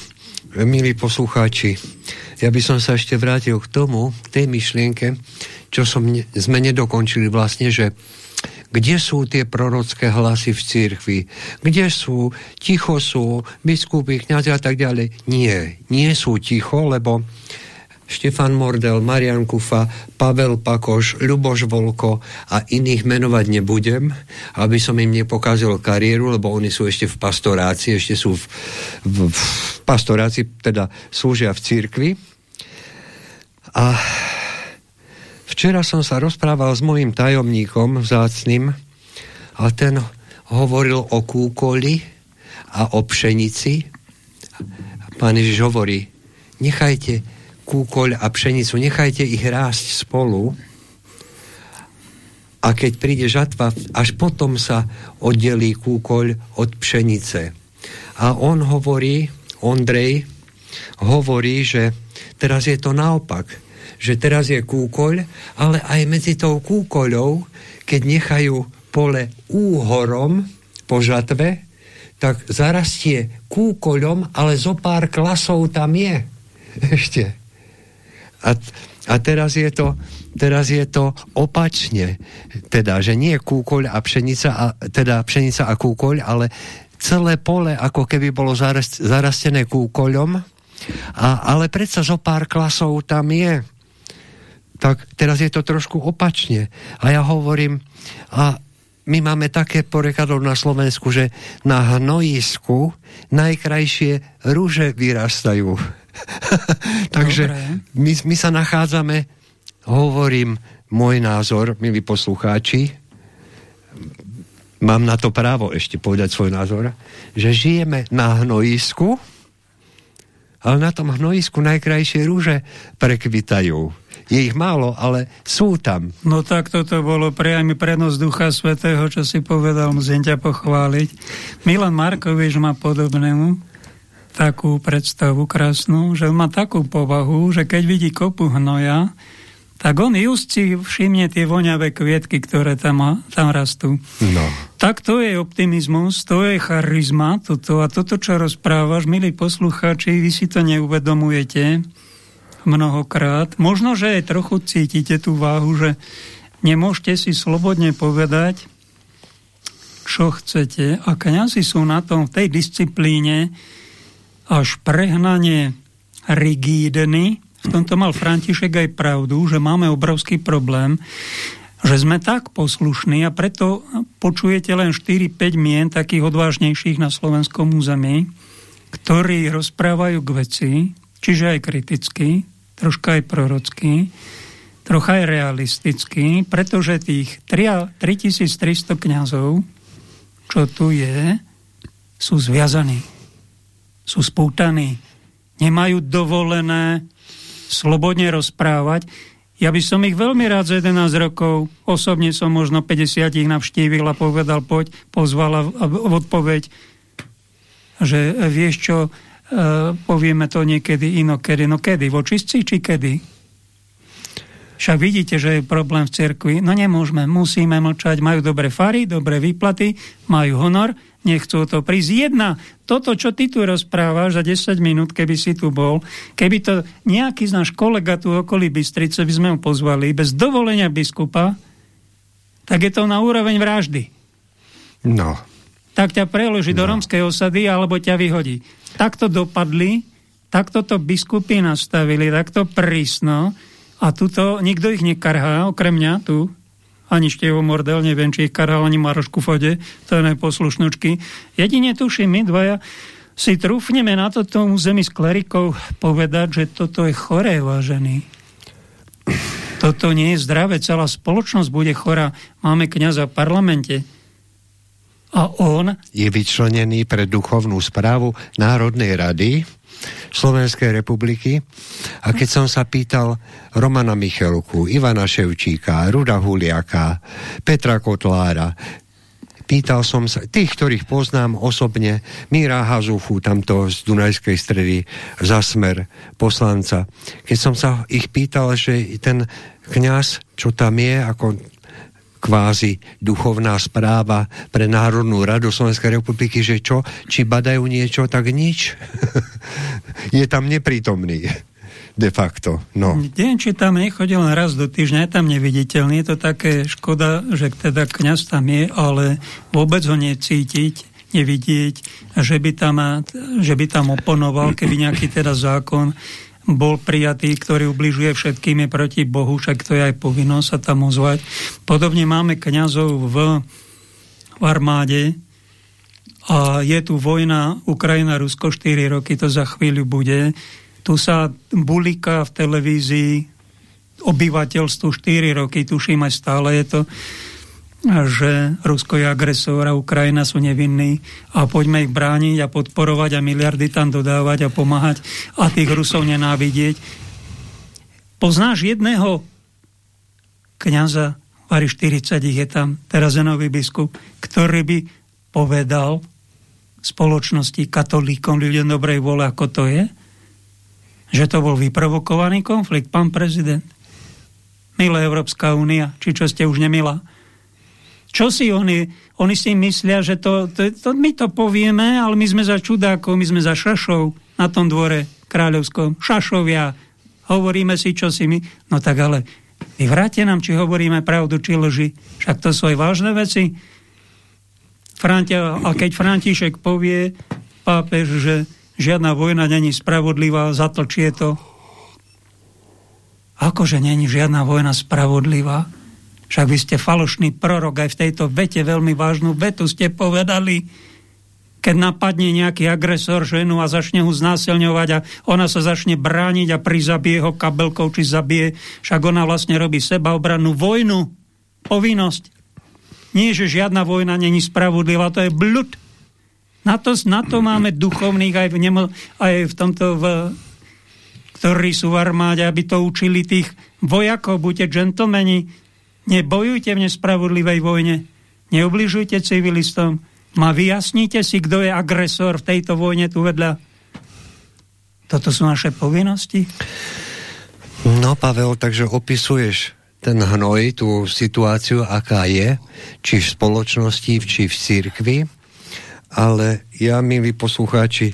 milí poslucháči, ja by som sa ešte vrátil k tomu, k tej myšlienke, čo som, sme nedokončili vlastne, že kde sú tie prorocké hlasy v církvi? Kde sú? Ticho sú biskupy, kniazy a tak ďalej. Nie, nie sú ticho, lebo Štefan Mordel, Marian Kufa, Pavel Pakoš, Ľuboš Volko a iných menovať nebudem, aby som im nepokázal kariéru, lebo oni sú ešte v pastorácii, ešte sú v, v, v pastorácii, teda slúžia v církvi. A Včera som sa rozprával s mojim tajomníkom vzácným a ten hovoril o kúkoli a o pšenici. Pán Ježiš hovorí, nechajte kúkoľ a pšenicu, nechajte ich rásť spolu a keď príde žatva, až potom sa oddelí kúkoľ od pšenice. A on hovorí, Ondrej, hovorí, že teraz je to naopak že teraz je kúkoľ, ale aj medzi tou kúkoľou, keď nechajú pole úhorom po žatve, tak zarastie kúkoľom, ale zo pár klasov tam je. Ešte. A, a teraz je to teraz je to opačne. Teda, že nie kúkoľ a pšenica, a, teda pšenica a kúkoľ, ale celé pole ako keby bolo zarast, zarastené kúkoľom, a, ale predsa zo pár klasov tam je tak teraz je to trošku opačne. A ja hovorím, a my máme také porekadlo na Slovensku, že na hnojisku najkrajšie rúže vyrastajú. Takže my, my sa nachádzame, hovorím môj názor, milí poslucháči, mám na to právo ešte povedať svoj názor, že žijeme na hnojisku, ale na tom hnojisku najkrajšie rúže prekvitajú je ich málo, ale sú tam. No tak toto bolo priamy prenos Ducha Svetého, čo si povedal, musím ťa pochváliť. Milan Markovič má podobnému takú predstavu krásnu, že má takú povahu, že keď vidí kopu hnoja, tak on just si všimne tie voňavé kvietky, ktoré tam, tam rastú. No. Tak to je optimizmus, to je charizma, toto, a toto, čo rozprávaš, milí poslucháči, vy si to neuvedomujete, mnohokrát. Možno, že aj trochu cítite tú váhu, že nemôžete si slobodne povedať, čo chcete. A kniazy sú na tom v tej disciplíne až prehnanie rigídny. V tomto mal František aj pravdu, že máme obrovský problém, že sme tak poslušní a preto počujete len 4-5 mien takých odvážnejších na slovenskom území, ktorí rozprávajú k veci, čiže aj kriticky, troška aj prorocký, trocha aj realistický, pretože tých 3300 kňazov, čo tu je, sú zviazaní, sú spútaní, nemajú dovolené slobodne rozprávať. Ja by som ich veľmi rád za 11 rokov, osobne som možno 50 ich navštívil a povedal, poď, pozval a odpoveď, že vieš čo, povieme to niekedy inokedy. No kedy? V očistci či kedy? Však vidíte, že je problém v cirkvi. No nemôžeme, musíme mlčať. Majú dobré fary, dobré výplaty, majú honor, nechcú to prísť. Jedna, toto, čo ty tu rozprávaš za 10 minút, keby si tu bol, keby to nejaký z náš kolega tu okolí Bystrice, by sme ho pozvali, bez dovolenia biskupa, tak je to na úroveň vraždy. No. Tak ťa preloží no. do romskej osady, alebo ťa vyhodí. Takto dopadli, takto to biskupy nastavili, takto prísno, a tuto nikto ich nekarhá, okrem mňa tu, ani Števo Mordel, neviem, či ich karhal, ani Maroš Kufode, to je najposlušnočky. Jedine tuším, my dvaja si trúfneme na toto území s klerikou povedať, že toto je choré, vážený. Toto nie je zdravé, celá spoločnosť bude chorá. Máme kniaza v parlamente. A on... Je vyčlenený pre duchovnú správu Národnej rady Slovenskej republiky. A keď som sa pýtal Romana Michelku, Ivana Ševčíka, Ruda Huliaka, Petra Kotlára, pýtal som sa, tých, ktorých poznám osobne, Míra Hazuchu, tamto z Dunajskej stredy, za smer poslanca. Keď som sa ich pýtal, že ten kňaz, čo tam je, ako kvázi duchovná správa pre Národnú radu Slovenskej republiky, že čo, či badajú niečo, tak nič. je tam neprítomný de facto. No. Neviem, či tam nechodil len raz do týždňa, je tam neviditeľný. Je to také škoda, že teda kňaz tam je, ale vôbec ho necítiť, nevidieť, že by tam, že by tam oponoval, keby nejaký teda zákon bol prijatý, ktorý ubližuje všetkým je proti Bohu, však to je aj povinnosť sa tam ozvať. Podobne máme kňazov v, v armáde a je tu vojna Ukrajina-Rusko 4 roky, to za chvíľu bude. Tu sa bulika v televízii obyvateľstvu 4 roky, tuším aj stále je to že Rusko je agresor a Ukrajina sú nevinní a poďme ich brániť a podporovať a miliardy tam dodávať a pomáhať a tých Rusov nenávidieť. Poznáš jedného kniaza, Vary 40 ich je tam, teraz je nový biskup, ktorý by povedal spoločnosti, katolíkom, ľuďom dobrej vole, ako to je, že to bol vyprovokovaný konflikt, pán prezident. Milá Európska únia, či čo ste už nemilá čo si oni, oni si myslia, že to, to, to, my to povieme, ale my sme za čudákov, my sme za šašov na tom dvore kráľovskom. Šašovia. Hovoríme si, čo si my. No tak ale vyvráte nám, či hovoríme pravdu, či lži. Však to sú aj vážne veci. Frantia, a keď František povie, pápež, že žiadna vojna není spravodlivá, zatlčie to. Akože není žiadna vojna spravodlivá? Však vy ste falošný prorok, aj v tejto vete veľmi vážnu vetu ste povedali, keď napadne nejaký agresor ženu a začne ho znásilňovať a ona sa začne brániť a prizabije ho kabelkou, či zabije, však ona vlastne robí sebaobrannú vojnu, povinnosť. Nie, že žiadna vojna není spravodlivá, to je blud. Na to, na to máme duchovných aj v, nemo, aj v tomto, v, ktorí sú v armáde, aby to učili tých vojakov, buďte džentlmeni, Nebojujte v nespravodlivej vojne. Neubližujte civilistom. Ma vyjasnite si, kto je agresor v tejto vojne tu vedľa. Toto sú naše povinnosti? No, Pavel, takže opisuješ ten hnoj, tú situáciu, aká je, či v spoločnosti, či v církvi, ale ja, milí poslucháči,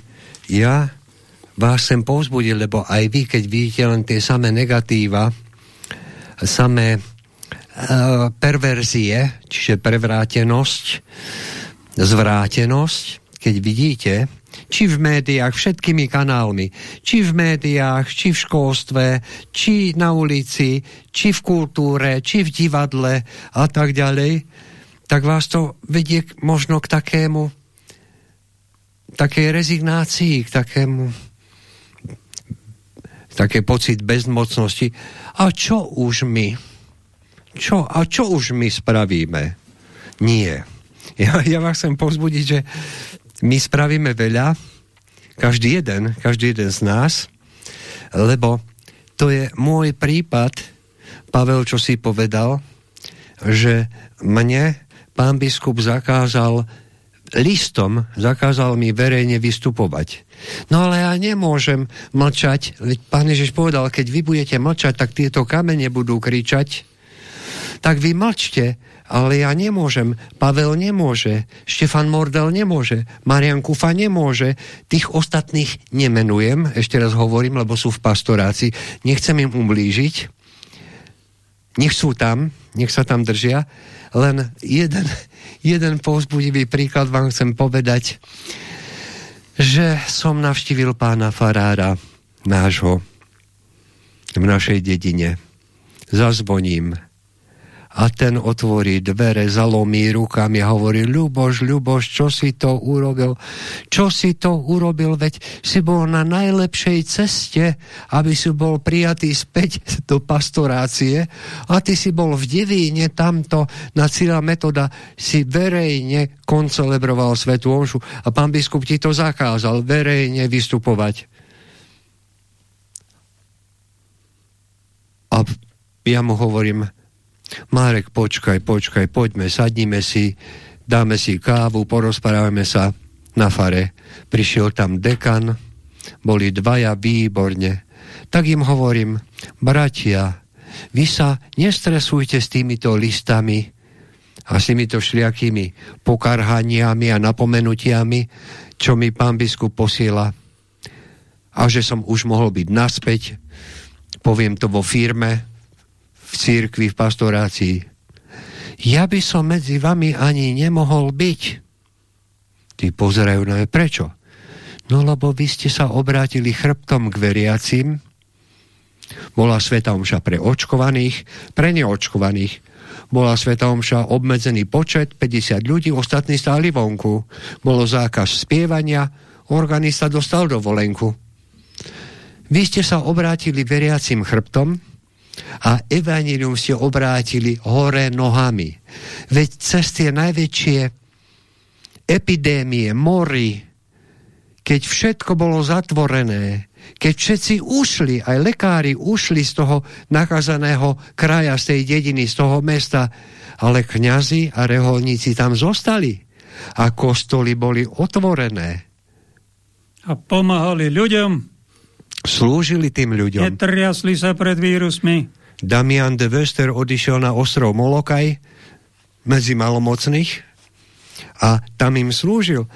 ja vás sem povzbudiť, lebo aj vy, keď vidíte len tie samé negatíva, samé perverzie, čiže prevrátenosť, zvrátenosť, keď vidíte, či v médiách, všetkými kanálmi, či v médiách, či v školstve, či na ulici, či v kultúre, či v divadle a tak ďalej, tak vás to vedie možno k takému takej rezignácii, k takému také pocit bezmocnosti. A čo už my? Čo? A čo už my spravíme? Nie. Ja, ja vás chcem povzbudiť, že my spravíme veľa, každý jeden, každý jeden z nás, lebo to je môj prípad, Pavel, čo si povedal, že mne pán biskup zakázal listom zakázal mi verejne vystupovať. No ale ja nemôžem mlčať. Pán Ježiš povedal, keď vy budete mlčať, tak tieto kamene budú kričať. Tak vy mlčte, ale ja nemôžem. Pavel nemôže. Štefan Mordel nemôže. Marian Kufa nemôže. Tých ostatných nemenujem, ešte raz hovorím, lebo sú v pastorácii. Nechcem im umlížiť. Nech sú tam, nech sa tam držia. Len jeden, jeden povzbudivý príklad vám chcem povedať, že som navštívil pána Farára, nášho, v našej dedine. Zazvoním a ten otvorí dvere, zalomí rukami a hovorí Ľuboš, Ľuboš, čo si to urobil? Čo si to urobil? Veď si bol na najlepšej ceste, aby si bol prijatý späť do pastorácie a ty si bol v Devíne tamto na Cíla metoda si verejne koncelebroval Svetu Omšu a pán biskup ti to zakázal verejne vystupovať. A ja mu hovorím, Márek, počkaj, počkaj, poďme, sadnime si, dáme si kávu, porozprávame sa na fare. Prišiel tam dekan, boli dvaja výborne. Tak im hovorím, bratia, vy sa nestresujte s týmito listami a s týmito všlijakými pokarhaniami a napomenutiami, čo mi pán biskup posiela. A že som už mohol byť naspäť, poviem to vo firme, v církvi, v pastorácii. Ja by som medzi vami ani nemohol byť. Tí pozerajú na prečo? No lebo vy ste sa obrátili chrbtom k veriacim, bola Sveta Omša pre očkovaných, pre neočkovaných. Bola Sveta Omša obmedzený počet, 50 ľudí, ostatní stáli vonku. Bolo zákaz spievania, organista dostal dovolenku. Vy ste sa obrátili veriacim chrbtom, a evanilium ste obrátili hore nohami. Veď cez tie najväčšie epidémie, mory, keď všetko bolo zatvorené, keď všetci ušli, aj lekári ušli z toho nakazaného kraja, z tej dediny, z toho mesta, ale kňazi a reholníci tam zostali a kostoly boli otvorené. A pomáhali ľuďom slúžili tým ľuďom. Netriasli sa pred vírusmi. Damian de Wester odišiel na ostrov Molokaj medzi malomocných a tam im slúžil.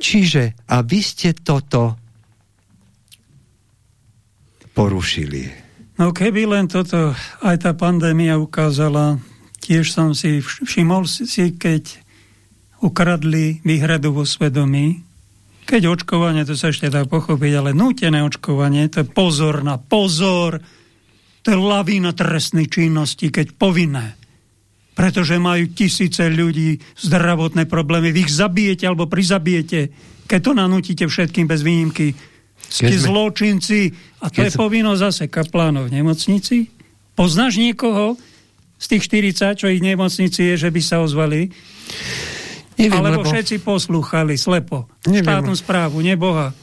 Čiže, a vy ste toto porušili. No keby len toto, aj tá pandémia ukázala, tiež som si všimol si, keď ukradli výhradu vo svedomí, keď očkovanie, to sa ešte dá pochopiť, ale nútené očkovanie, to je pozor na pozor, to je lavína trestnej činnosti, keď povinné. Pretože majú tisíce ľudí zdravotné problémy. Vy ich zabijete alebo prizabijete, keď to nanútite všetkým bez výnimky. Ste sme... zločinci. A to keď je povinnosť zase kaplánov v nemocnici. Poznáš niekoho z tých 40, čo ich v nemocnici je, že by sa ozvali? Neviem, Alebo lebo... všetci poslúchali slepo. Neviem. Štátnu správu, neboha.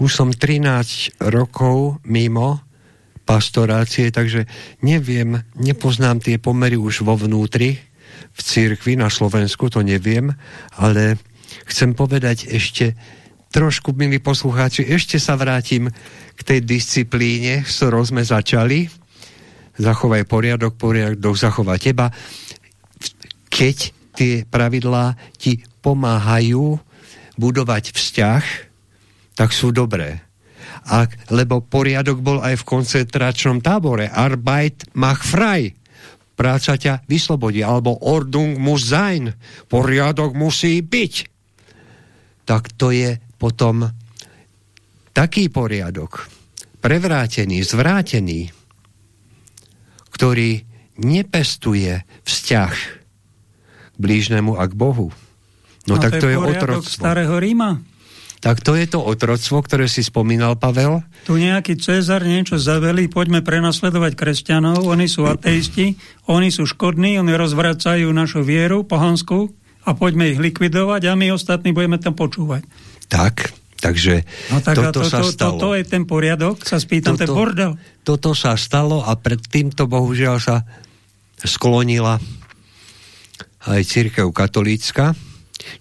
Už som 13 rokov mimo pastorácie, takže neviem, nepoznám tie pomery už vo vnútri, v církvi na Slovensku, to neviem, ale chcem povedať ešte trošku, milí poslucháči, ešte sa vrátim k tej disciplíne, s ktorou sme začali. Zachovaj poriadok, poriadok zachová teba. Keď tie pravidlá ti pomáhajú budovať vzťah, tak sú dobré. Ak, lebo poriadok bol aj v koncentračnom tábore. Arbeit mach frei. Práca ťa vyslobodí. Alebo Ordung muss sein. Poriadok musí byť. Tak to je potom taký poriadok, prevrátený, zvrátený, ktorý nepestuje vzťah blížnemu a k Bohu. No, no tak to je, to je otroctvo. starého Ríma. Tak to je to otroctvo, ktoré si spomínal, Pavel. Tu nejaký Cezar niečo zaveli, poďme prenasledovať kresťanov, oni sú ateisti, oni sú škodní, oni rozvracajú našu vieru pohanskú a poďme ich likvidovať a my ostatní budeme tam počúvať. Tak, takže no tak toto to, sa to, stalo. Toto je ten poriadok, sa spýtam, toto, ten bordel. Toto sa stalo a pred týmto bohužiaľ sa sklonila aj církev katolícka,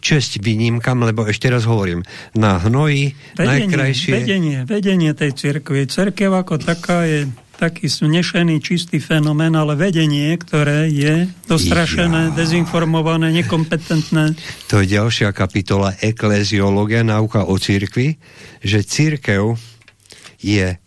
česť výnimkam, lebo ešte raz hovorím, na hnoji vedenie, najkrajšie... Vedenie, vedenie tej cirkvi. Cirkev ako taká je taký znešený, čistý fenomén, ale vedenie, ktoré je dostrašené, ja. dezinformované, nekompetentné. To je ďalšia kapitola ekleziológia, nauka o cirkvi, že církev je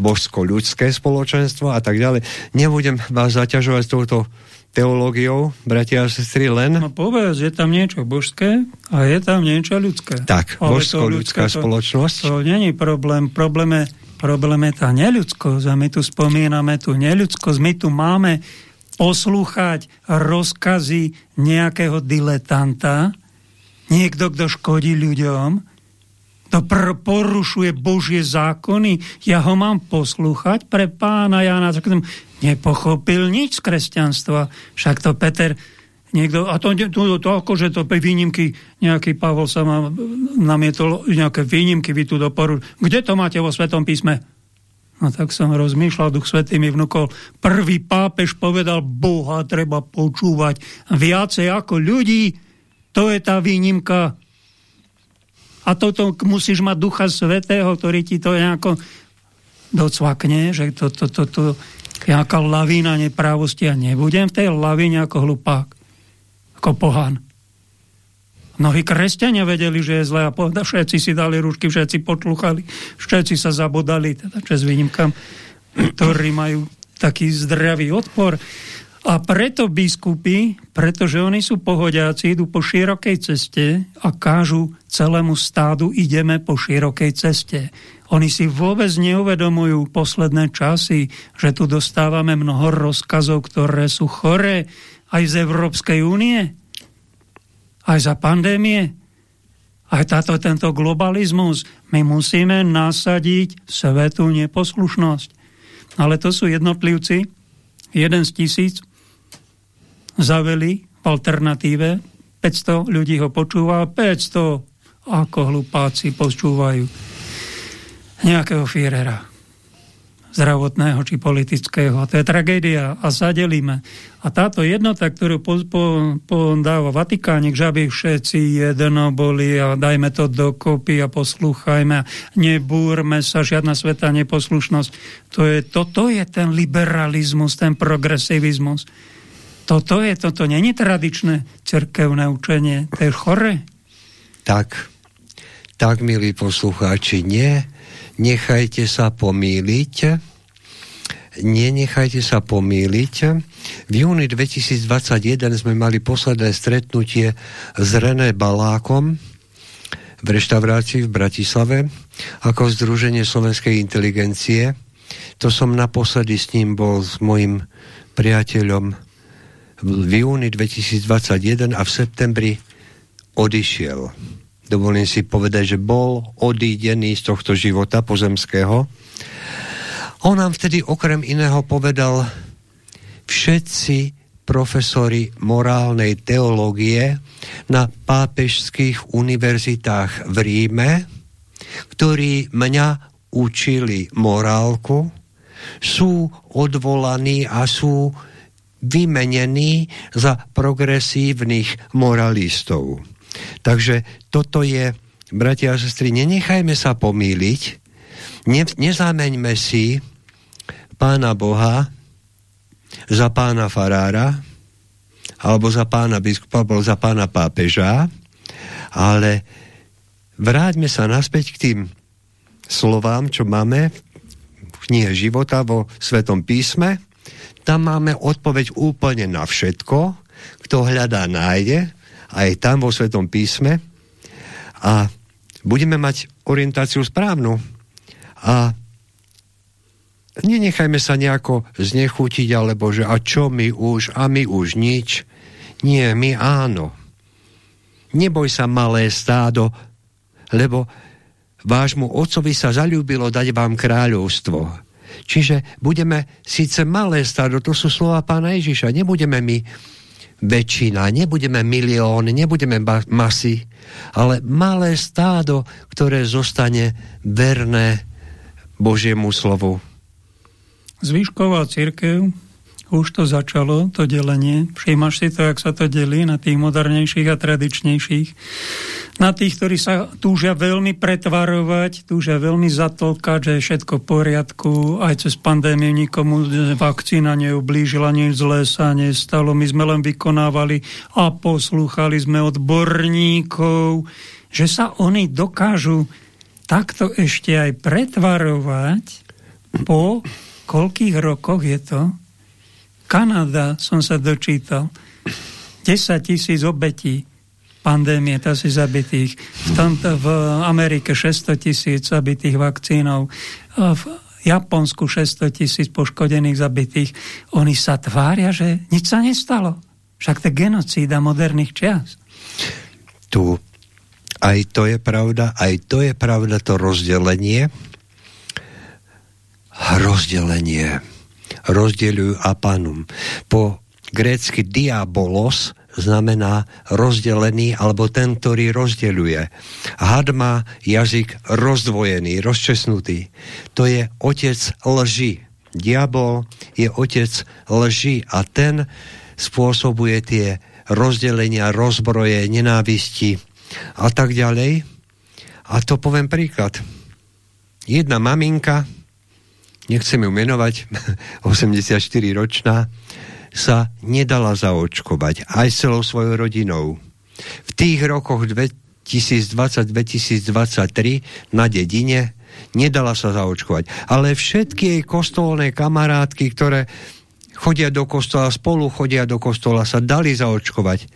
božsko-ľudské spoločenstvo a tak ďalej. Nebudem vás zaťažovať touto teológiou, bratia a sestry, len... No povedz, je tam niečo božské a je tam niečo ľudské. Tak, božsko-ľudská spoločnosť. To, to není problém. Problém je, problém je tá neľudskosť a my tu spomíname tú neľudskosť. My tu máme poslúchať rozkazy nejakého diletanta, niekto, kto škodí ľuďom, to porušuje Božie zákony, ja ho mám poslúchať pre pána Jana. Nepochopil nič z kresťanstva. Však to Peter niekto, a to, to, to akože to výnimky, nejaký Pavol sa ma namietol, nejaké výnimky vy tu doporu. Kde to máte vo Svetom písme? No tak som rozmýšľal, Duch Svetý mi vnúkol. Prvý pápež povedal, Boha treba počúvať viacej ako ľudí. To je tá výnimka. A toto musíš mať Ducha Svetého, ktorý ti to nejako docvakne, že to, to, to, to nejaká lavína neprávosti a nebudem v tej lavíne ako hlupák, ako pohan. Mnohí kresťania vedeli, že je zle a všetci si dali rušky, všetci potlúchali, všetci sa zabodali, teda čes výnimkám, ktorí majú taký zdravý odpor. A preto biskupy, pretože oni sú pohodiaci, idú po širokej ceste a kážu celému stádu, ideme po širokej ceste. Oni si vôbec neuvedomujú posledné časy, že tu dostávame mnoho rozkazov, ktoré sú choré aj z Európskej únie, aj za pandémie, aj táto, tento globalizmus. My musíme nasadiť svetú neposlušnosť. Ale to sú jednotlivci, jeden z tisíc, zaveli v alternatíve, 500 ľudí ho počúva, 500 ako hlupáci počúvajú nejakého Führera zdravotného či politického. A to je tragédia a zadelíme. A táto jednota, ktorú po, po, po Vatikánik, že aby všetci jedno boli a dajme to dokopy a poslúchajme nebúrme sa, žiadna sveta neposlušnosť. To je, toto je ten liberalizmus, ten progresivizmus. Toto je, toto není tradičné cerkevné učenie, to je chore. Tak, tak, milí poslucháči, nie, nechajte sa pomýliť, nenechajte sa pomýliť. V júni 2021 sme mali posledné stretnutie s René Balákom v reštaurácii v Bratislave ako Združenie slovenskej inteligencie. To som naposledy s ním bol s mojim priateľom v júni 2021 a v septembri odišiel. Dovolím si povedať, že bol odídený z tohto života pozemského. On nám vtedy okrem iného povedal, všetci profesori morálnej teológie na pápežských univerzitách v Ríme, ktorí mňa učili morálku, sú odvolaní a sú vymenený za progresívnych moralistov. Takže toto je, bratia a sestry, nenechajme sa pomýliť, ne, nezameňme si pána Boha za pána farára, alebo za pána biskupa, alebo za pána pápeža, ale vráťme sa naspäť k tým slovám, čo máme v knihe života vo Svetom písme, tam máme odpoveď úplne na všetko. Kto hľadá, nájde. Aj tam vo Svetom písme. A budeme mať orientáciu správnu. A nenechajme sa nejako znechutiť, alebo že a čo my už, a my už nič. Nie, my áno. Neboj sa, malé stádo, lebo vášmu otcovi sa zalúbilo dať vám kráľovstvo Čiže budeme síce malé stádo, to sú slova pána Ježiša, nebudeme my väčšina, nebudeme milión, nebudeme masy, ale malé stádo, ktoré zostane verné Božiemu slovu. Zvyšková církev už to začalo, to delenie. Všímaš si to, jak sa to delí na tých modernejších a tradičnejších. Na tých, ktorí sa túžia veľmi pretvarovať, túžia veľmi zatlkať, že je všetko v poriadku, aj cez pandémiu nikomu vakcína neublížila, nič zlé sa nestalo. My sme len vykonávali a poslúchali sme odborníkov, že sa oni dokážu takto ešte aj pretvarovať po koľkých rokoch je to? Kanada, som sa dočítal, 10 tisíc obetí pandémie, asi zabitých. V, tomto, v Amerike 600 tisíc zabitých vakcínov. V Japonsku 600 tisíc poškodených zabitých. Oni sa tvária, že nič sa nestalo. Však to je genocída moderných čias. Tu aj to je pravda, aj to je pravda, to rozdelenie. Rozdelenie. Rozdeľujú apanum. Po grécky diabolos znamená rozdelený alebo ten, ktorý rozdeľuje. Had má jazyk rozdvojený, rozčesnutý. To je otec lži. Diabol je otec lži a ten spôsobuje tie rozdelenia, rozbroje, nenávisti a tak ďalej. A to poviem príklad. Jedna maminka, nechcem ju menovať, 84 ročná, sa nedala zaočkovať aj s celou svojou rodinou. V tých rokoch 2020-2023 na dedine nedala sa zaočkovať. Ale všetky jej kostolné kamarátky, ktoré chodia do kostola, spolu chodia do kostola, sa dali zaočkovať,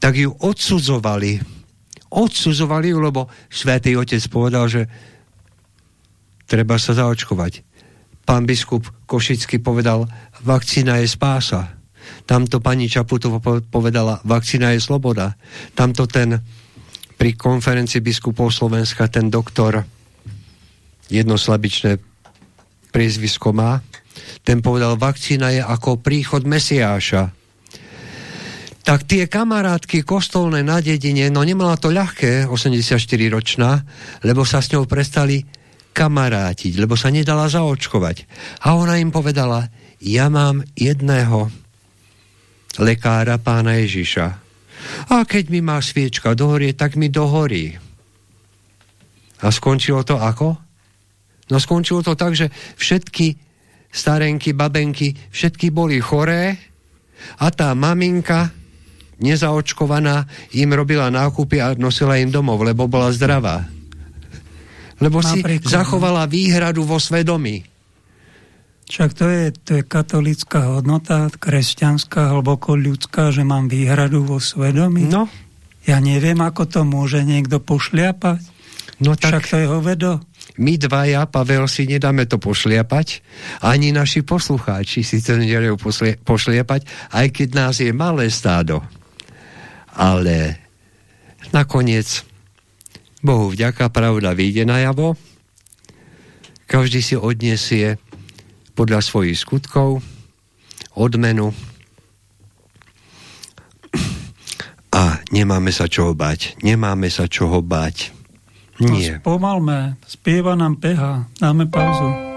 tak ju odsudzovali. Odsudzovali ju, lebo svätý Otec povedal, že treba sa zaočkovať pán biskup Košický povedal, vakcína je spása. Tamto pani Čaputova povedala, vakcína je sloboda. Tamto ten pri konferencii biskupov Slovenska ten doktor jednoslabičné priezvisko má, ten povedal, vakcína je ako príchod Mesiáša. Tak tie kamarátky kostolné na dedine, no nemala to ľahké, 84-ročná, lebo sa s ňou prestali kamarátiť, lebo sa nedala zaočkovať. A ona im povedala, ja mám jedného lekára pána Ježiša. A keď mi má sviečka dohorie, tak mi dohorí. A skončilo to ako? No skončilo to tak, že všetky starenky, babenky, všetky boli choré a tá maminka nezaočkovaná im robila nákupy a nosila im domov, lebo bola zdravá lebo Napríklad, si zachovala výhradu vo svedomí. Však to je, to je katolická hodnota, kresťanská, hlboko ľudská, že mám výhradu vo svedomí. No. Ja neviem, ako to môže niekto pošliapať. No tak... Však to je hovedo. My dvaja, Pavel, si nedáme to pošliapať, ani naši poslucháči si to nedajú pošliapať, aj keď nás je malé stádo. Ale nakoniec Bohu vďaka, pravda vyjde na javo, každý si odniesie podľa svojich skutkov odmenu a nemáme sa čoho bať. Nemáme sa čoho bať. Nie. No, spomalme, spieva nám peha, dáme pauzu.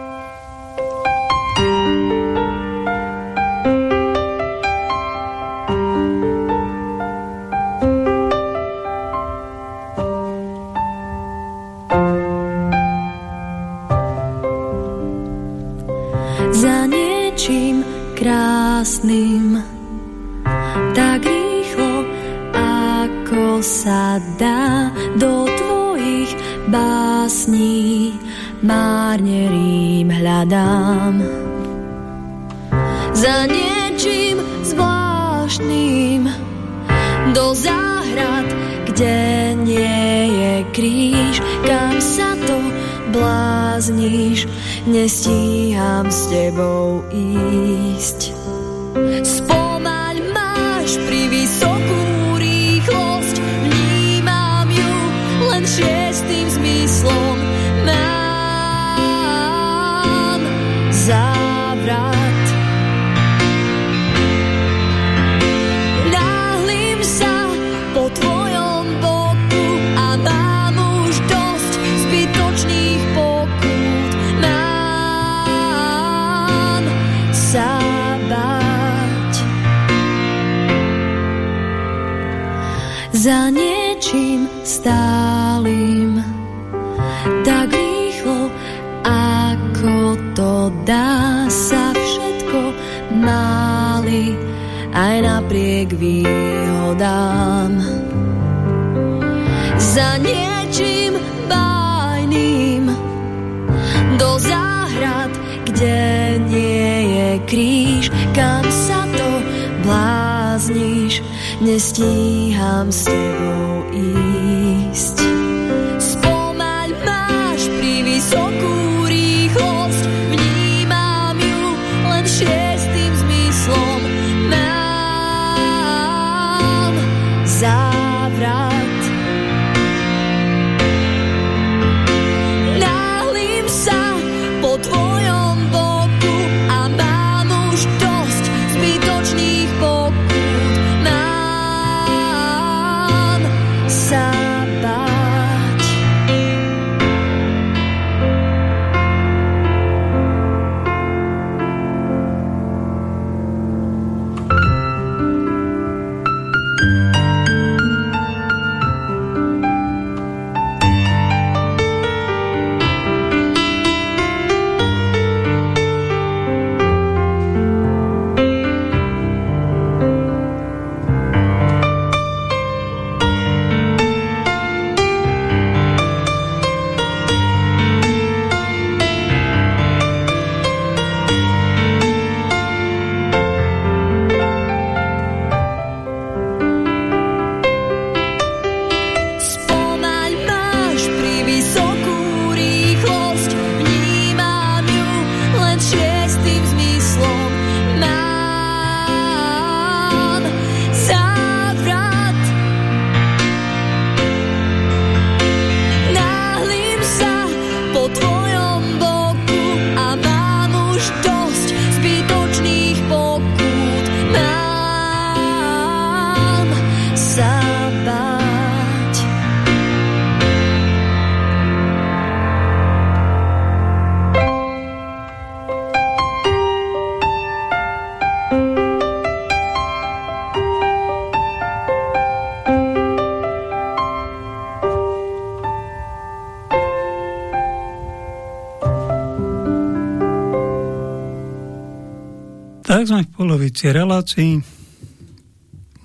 Tak sme v polovici relácií.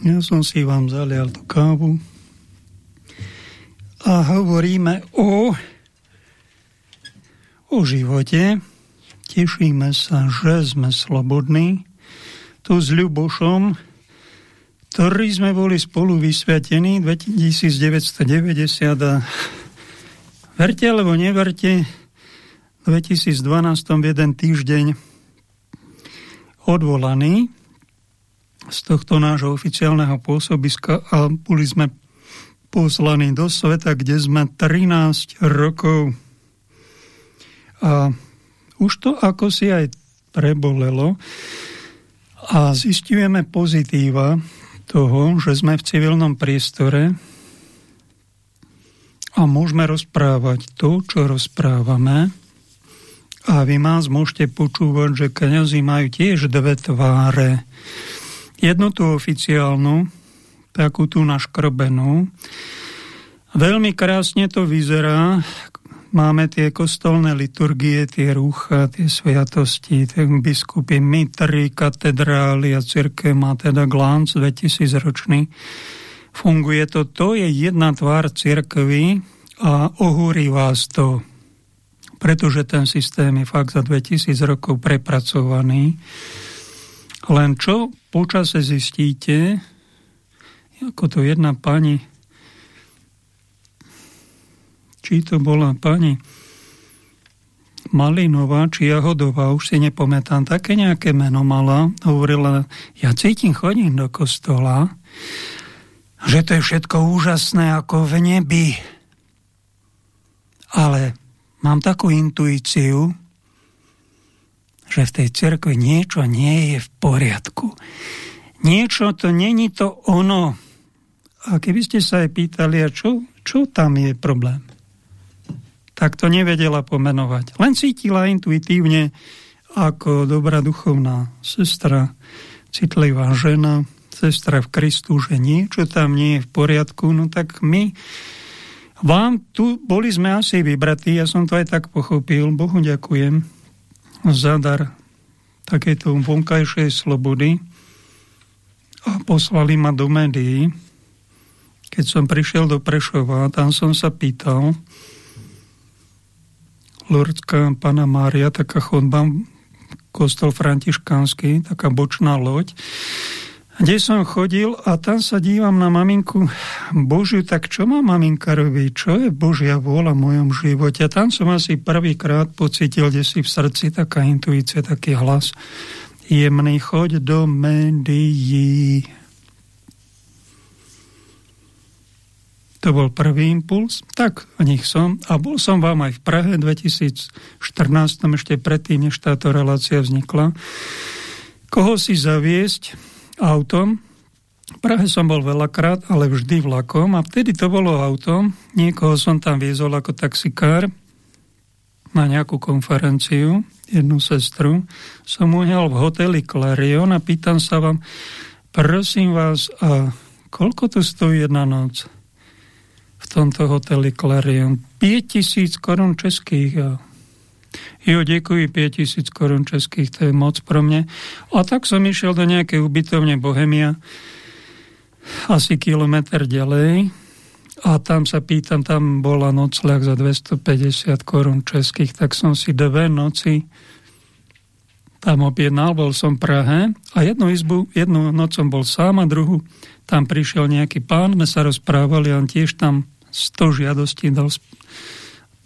Ja som si vám zalial tú kávu. A hovoríme o, o živote. Tešíme sa, že sme slobodní. Tu s Ľubošom, ktorí sme boli spolu vysvetení 1990 a verte alebo neverte, v 2012 v jeden týždeň odvolaní z tohto nášho oficiálneho pôsobiska a boli sme poslaní do sveta, kde sme 13 rokov. A už to ako si aj prebolelo a zistujeme pozitíva toho, že sme v civilnom priestore a môžeme rozprávať to, čo rozprávame, a vy nás môžete počúvať, že kniazy majú tiež dve tváre. Jednu tú oficiálnu, takú tú naškrbenú. Veľmi krásne to vyzerá. Máme tie kostolné liturgie, tie rúcha, tie sviatosti, tie biskupy, mitry, katedrály a církev má teda glánc 2000 ročný. Funguje to, to je jedna tvár církvy a ohúri vás to pretože ten systém je fakt za 2000 rokov prepracovaný. Len čo počase zistíte, ako to jedna pani, či to bola pani Malinová, či Jahodová, už si nepamätám, také nejaké meno mala, hovorila, ja cítim, chodím do kostola, že to je všetko úžasné ako v nebi. Ale mám takú intuíciu, že v tej cerkvi niečo nie je v poriadku. Niečo to není to ono. A keby ste sa aj pýtali, a čo, čo tam je problém? Tak to nevedela pomenovať. Len cítila intuitívne ako dobrá duchovná sestra, citlivá žena, sestra v Kristu, že niečo tam nie je v poriadku, no tak my vám tu boli sme asi vybratí, ja som to aj tak pochopil, Bohu ďakujem za dar takéto vonkajšej slobody a poslali ma do médií. Keď som prišiel do Prešova, tam som sa pýtal, Lurdská Pana Mária, taká chodba, kostol františkánsky, taká bočná loď, kde som chodil a tam sa dívam na maminku Božiu, tak čo má maminka robiť? Čo je Božia vôľa v mojom živote? Tam som asi prvýkrát pocitil, kde si v srdci taká intuícia, taký hlas jemný, choď do médií. To bol prvý impuls. Tak, a nich som. A bol som vám aj v Prahe 2014, ešte predtým, než táto relácia vznikla. Koho si zaviesť autom? V Prahe som bol veľakrát, ale vždy vlakom. A vtedy to bolo autom. Niekoho som tam viezol ako taxikár na nejakú konferenciu, jednu sestru. Som uhňal v hoteli Clarion a pýtam sa vám, prosím vás, a koľko tu stojí jedna noc? v tomto hoteli Clarion. 5000 korun českých. Jo, děkuji, 5000 korun českých, to je moc pro mě. A tak som išiel do nejakej ubytovne Bohemia, asi kilometr ďalej. A tam sa pýtam, tam bola nocľah za 250 korun českých, tak som si dve noci tam objednal, bol som v Prahe a jednu izbu, jednu noc som bol sám a druhú tam prišiel nejaký pán, sme sa rozprávali, on tiež tam 100 žiadostí dal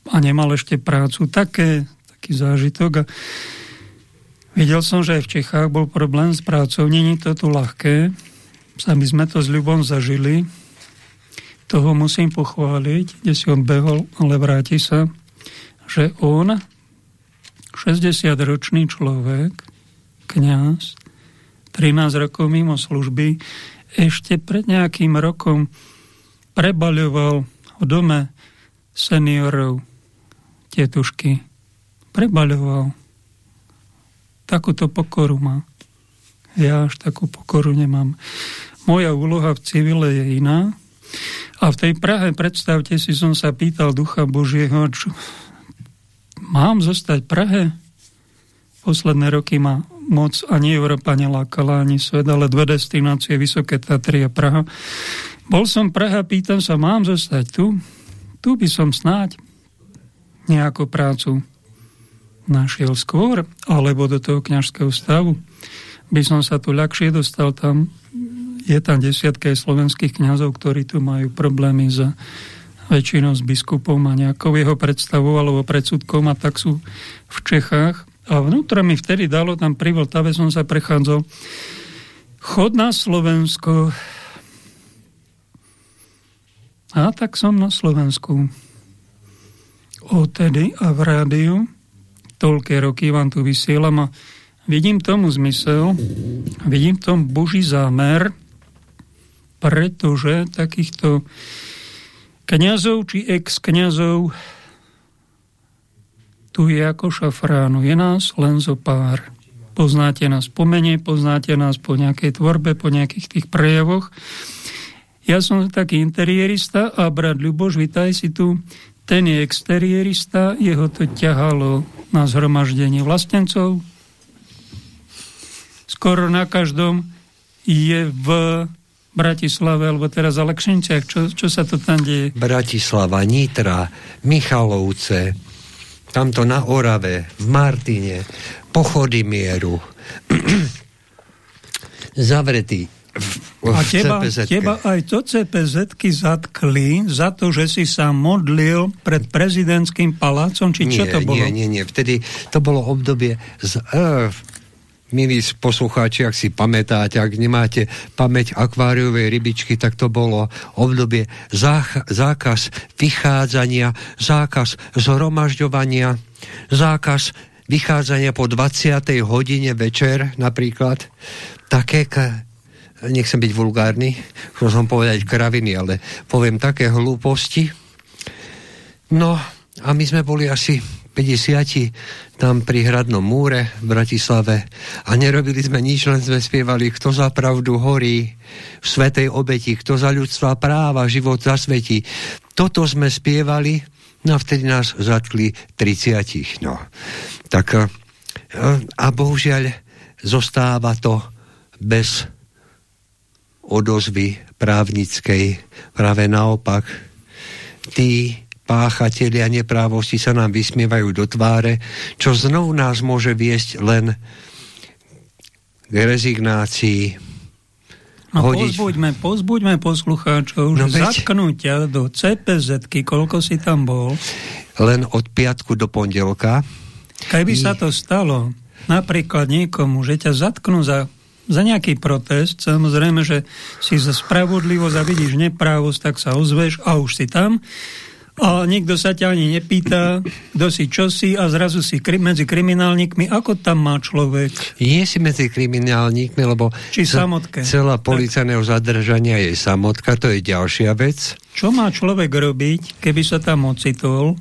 a nemal ešte prácu. Také, taký zážitok. A videl som, že aj v Čechách bol problém s prácou. Není to tu ľahké. Sami sme to s ľubom zažili. Toho musím pochváliť, kde si on behol, ale vráti sa, že on, 60-ročný človek, kňaz, 13 rokov mimo služby, ešte pred nejakým rokom prebaľoval v dome seniorov tietušky prebaľoval. Takúto pokoru má. Ja až takú pokoru nemám. Moja úloha v civile je iná. A v tej Prahe, predstavte si, som sa pýtal Ducha Božieho, čo, mám zostať v Prahe? Posledné roky ma moc ani Európa nelákala, ani svet, ale dve destinácie, Vysoké Tatry a Praha. Bol som Praha, pýtam sa, mám zostať tu? Tu by som snáď nejakú prácu našiel skôr, alebo do toho kňažského stavu. By som sa tu ľahšie dostal tam. Je tam desiatka slovenských kňazov, ktorí tu majú problémy za väčšinou s biskupom a nejakou jeho predstavou alebo predsudkom a tak sú v Čechách. A vnútra mi vtedy dalo tam pri Vltave, som sa prechádzal. Chod na Slovensko, a tak som na Slovensku. Odtedy a v rádiu, toľké roky vám tu vysielam a vidím tomu zmysel, vidím tom Boží zámer, pretože takýchto kňazov či ex-kňazov tu je ako šafránu. Je nás len zo pár. Poznáte nás po mene, poznáte nás po nejakej tvorbe, po nejakých tých prejavoch. Ja som taký interierista a brat Ľuboš, vitaj si tu. Ten je exterierista, jeho to ťahalo na zhromaždenie vlastencov. Skoro na každom je v Bratislave, alebo teraz Alekšinčiach. Čo, čo sa to tam deje? Bratislava, Nitra, Michalovce, tamto na Orave, v Martine, pochody mieru. Zavretý a teba, teba aj to cpz zatkli za to, že si sa modlil pred prezidentským palácom, či nie, čo to bolo? Nie, nie, nie. Vtedy to bolo obdobie z, uh, milí poslucháči, ak si pamätáte, ak nemáte pamäť akváriovej rybičky, tak to bolo obdobie zách, zákaz vychádzania, zákaz zhromažďovania, zákaz vychádzania po 20. hodine večer napríklad. Také nechcem byť vulgárny, chcel som povedať kraviny, ale poviem také hlúposti. No a my sme boli asi 50 tam pri Hradnom múre v Bratislave a nerobili sme nič, len sme spievali Kto za pravdu horí v svetej obeti, kto za ľudstva práva život zasvetí. Toto sme spievali, no a vtedy nás zatkli 30. No. Tak a bohužiaľ zostáva to bez odozvy právnickej. Práve naopak, tí páchatelia neprávosti sa nám vysmievajú do tváre, čo znovu nás môže viesť len k rezignácii. No hodiť... pozbuďme, pozbuďme poslucháčov, no veď... zatknú ťa do cpz koľko si tam bol. Len od piatku do pondelka. Keby I... sa to stalo, napríklad niekomu, že ťa zatknú za za nejaký protest, samozrejme, že si za spravodlivosť a vidíš neprávosť, tak sa ozveš a už si tam. A nikto sa ťa ani nepýta, kto si, čo si a zrazu si kri medzi kriminálnikmi. Ako tam má človek? Nie si medzi kriminálnikmi, lebo Či samotke. celá policajného zadržania je samotka, to je ďalšia vec. Čo má človek robiť, keby sa tam ocitol?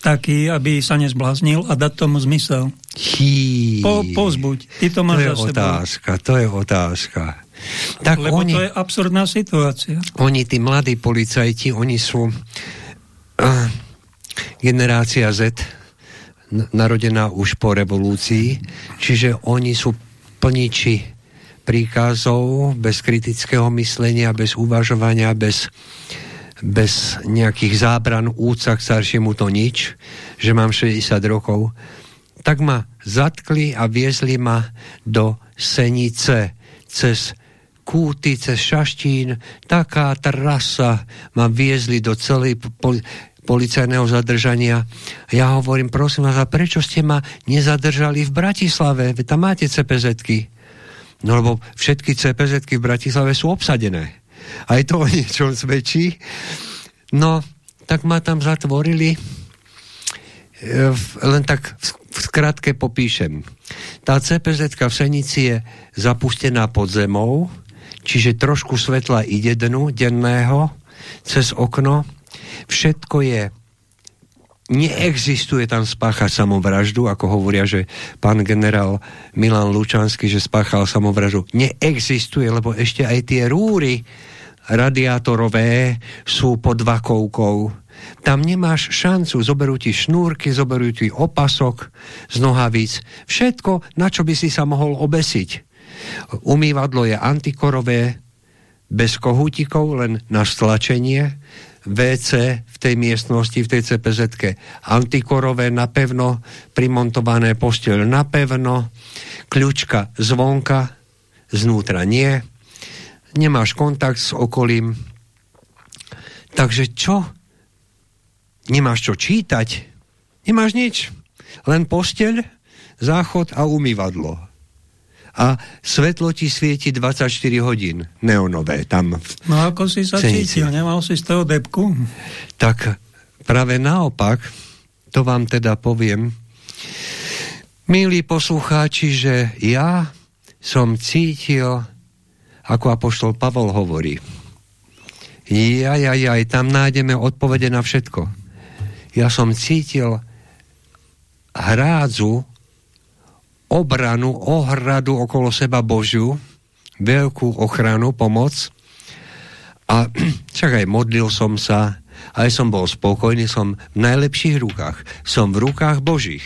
Taký, aby sa nezbláznil a dať tomu zmysel. Hí. Po, pozbuď. Ty to máš to je otázka, to je otázka. Tak Lebo oni, to je absurdná situácia. Oni, tí mladí policajti, oni sú uh, generácia Z, narodená už po revolúcii, čiže oni sú plniči príkazov, bez kritického myslenia, bez uvažovania, bez bez nejakých zábran, úca k staršiemu to nič, že mám 60 rokov, tak ma zatkli a viezli ma do Senice cez Kúty, cez Šaštín, taká trasa ma viezli do celej poli policajného zadržania. Ja hovorím, prosím vás, a prečo ste ma nezadržali v Bratislave? Tam máte cpz -ky. No lebo všetky cpz v Bratislave sú obsadené. Aj to o niečom svedčí. No, tak ma tam zatvorili. E, len tak v skratke popíšem. Tá CPZ v Senici je zapustená pod zemou, čiže trošku svetla ide dnu denného cez okno. Všetko je neexistuje tam spáchať samovraždu, ako hovoria, že pán generál Milan Lučanský, že spáchal samovraždu. Neexistuje, lebo ešte aj tie rúry radiátorové sú pod vakovkou. Tam nemáš šancu, zoberú ti šnúrky, zoberú ti opasok z nohavíc, všetko, na čo by si sa mohol obesiť. Umývadlo je antikorové, bez kohútikov, len na stlačenie, WC v tej miestnosti, v tej cpz antikorové napevno, primontované posteľ napevno, kľúčka zvonka, znútra nie, nemáš kontakt s okolím. Takže čo? Nemáš čo čítať? Nemáš nič. Len posteľ, záchod a umývadlo. A svetlo ti svieti 24 hodín, neonové, tam. No ako si sa cenici. cítil? Nemal si z toho depku? Tak práve naopak, to vám teda poviem, milí poslucháči, že ja som cítil ako apoštol Pavol hovorí. Ja, ja, ja, tam nájdeme odpovede na všetko. Ja som cítil hrádzu, obranu, ohradu okolo seba Božiu, veľkú ochranu, pomoc. A však aj modlil som sa, aj som bol spokojný, som v najlepších rukách. Som v rukách Božích.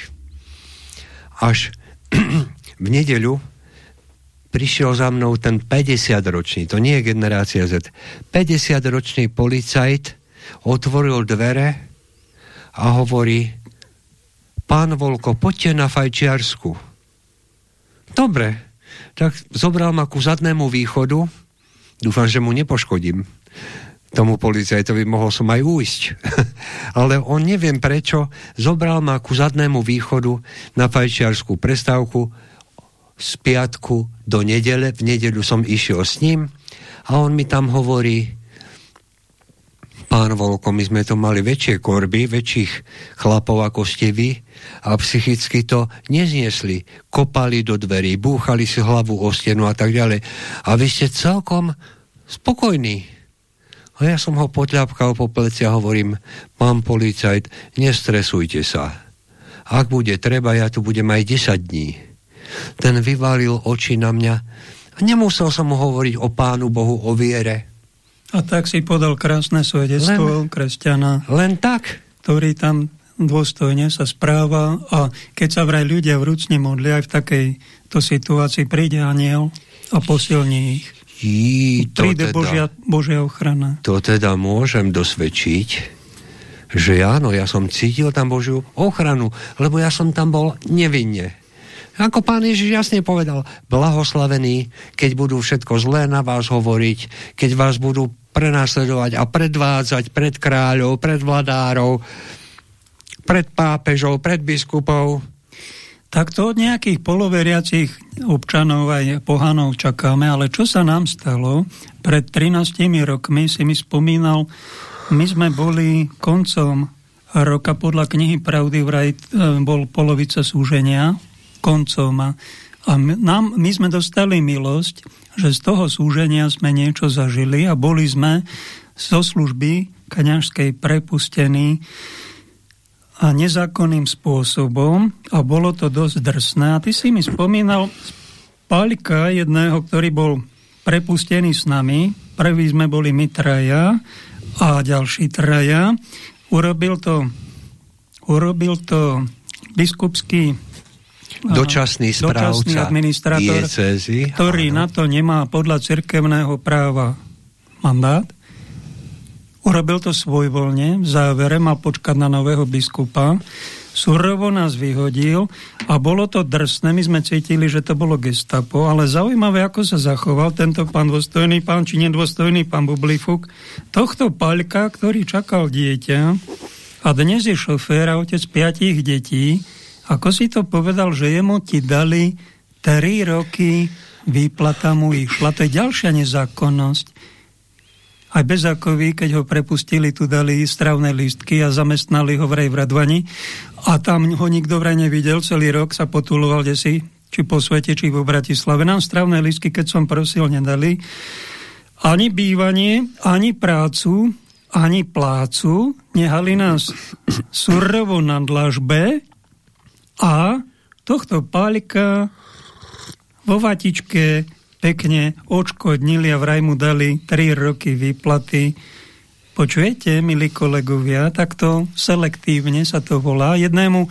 Až v nedeľu prišiel za mnou ten 50-ročný, to nie je generácia Z, 50-ročný policajt otvoril dvere a hovorí pán Volko, poďte na fajčiarsku. Dobre, tak zobral ma ku zadnému východu, dúfam, že mu nepoškodím. Tomu policajtovi, mohol som aj újsť. Ale on neviem prečo, zobral ma ku zadnému východu na fajčiarskú prestávku, z piatku do nedele, v nedelu som išiel s ním a on mi tam hovorí, pán Volko, my sme to mali väčšie korby, väčších chlapov ako ste vy a psychicky to nezniesli. Kopali do dverí, búchali si hlavu o stenu a tak ďalej. A vy ste celkom spokojní. A ja som ho potľapkal po pleci a hovorím, pán policajt, nestresujte sa. Ak bude treba, ja tu budem aj 10 dní ten vyvalil oči na mňa a nemusel som mu hovoriť o Pánu Bohu, o viere. A tak si podal krásne svedectvo len, kresťana. Len tak. Ktorý tam dôstojne sa správa a keď sa vraj ľudia vrúcne modlia aj v takejto situácii príde aniel a posilní ich. Jí, to príde teda, Božia, Božia ochrana. To teda môžem dosvedčiť, že áno, ja som cítil tam Božiu ochranu, lebo ja som tam bol nevinne. Ako pán Ježiš jasne povedal, blahoslavení, keď budú všetko zlé na vás hovoriť, keď vás budú prenasledovať a predvádzať pred kráľov, pred vladárov, pred pápežov, pred biskupov. Tak to od nejakých poloveriacich občanov aj pohanov čakáme, ale čo sa nám stalo? Pred 13 rokmi si mi spomínal, my sme boli koncom roka podľa knihy Pravdy vraj e, bol polovica súženia koncom. A, a nám, my sme dostali milosť, že z toho súženia sme niečo zažili a boli sme zo služby kaňažskej prepustení a nezákonným spôsobom a bolo to dosť drsné. A ty si mi spomínal Palika jedného, ktorý bol prepustený s nami. Prvý sme boli my traja a ďalší traja. Urobil to, urobil to biskupský dočasný správca dočasný administrátor, diecezy, ktorý áno. na to nemá podľa cirkevného práva mandát. Urobil to svojvoľne, v závere mal počkať na nového biskupa, surovo nás vyhodil a bolo to drsné, my sme cítili, že to bolo gestapo, ale zaujímavé, ako sa zachoval tento pán dôstojný pán, či nedôstojný pán Bublifuk, tohto paľka, ktorý čakal dieťa a dnes je šofér a otec piatich detí, ako si to povedal, že jemu ti dali 3 roky, výplata mu išla. To je ďalšia nezákonnosť. Aj Bezákovi, keď ho prepustili, tu dali stravné lístky a zamestnali ho vraj v Radvani. A tam ho nikto vraj nevidel, celý rok sa potuloval desi, či po svete, či vo Bratislave. Nám stravné lístky, keď som prosil, nedali. Ani bývanie, ani prácu, ani plácu. Nehali nás surovo na dlažbe, a tohto pálika vo vatičke pekne odškodnili a vraj mu dali 3 roky výplaty. Počujete, milí kolegovia, takto selektívne sa to volá. Jednému,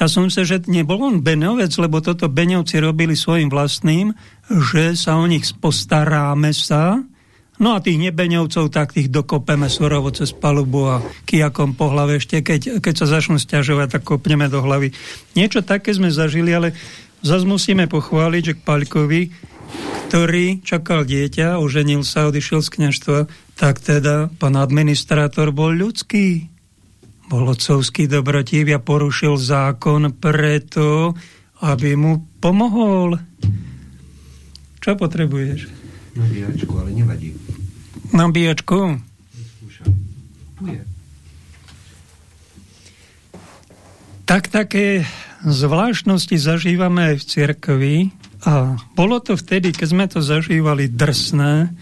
ja som sa, že nebol on Beňovec, lebo toto Beňovci robili svojim vlastným, že sa o nich postaráme sa, No a tých nebeňovcov, tak tých dokopeme surovo cez palubu a kijakom po hlave ešte, keď, keď sa začnú stiažovať, tak kopneme do hlavy. Niečo také sme zažili, ale zase musíme pochváliť, že k Paľkovi, ktorý čakal dieťa, oženil sa, odišiel z kniažstva, tak teda pán administrátor bol ľudský. Bol otcovský dobrotiv a porušil zákon preto, aby mu pomohol. Čo potrebuješ? Nabíjačku, ale nevadí. Nabíjačku? Tak také zvláštnosti zažívame aj v cirkvi a bolo to vtedy, keď sme to zažívali drsné.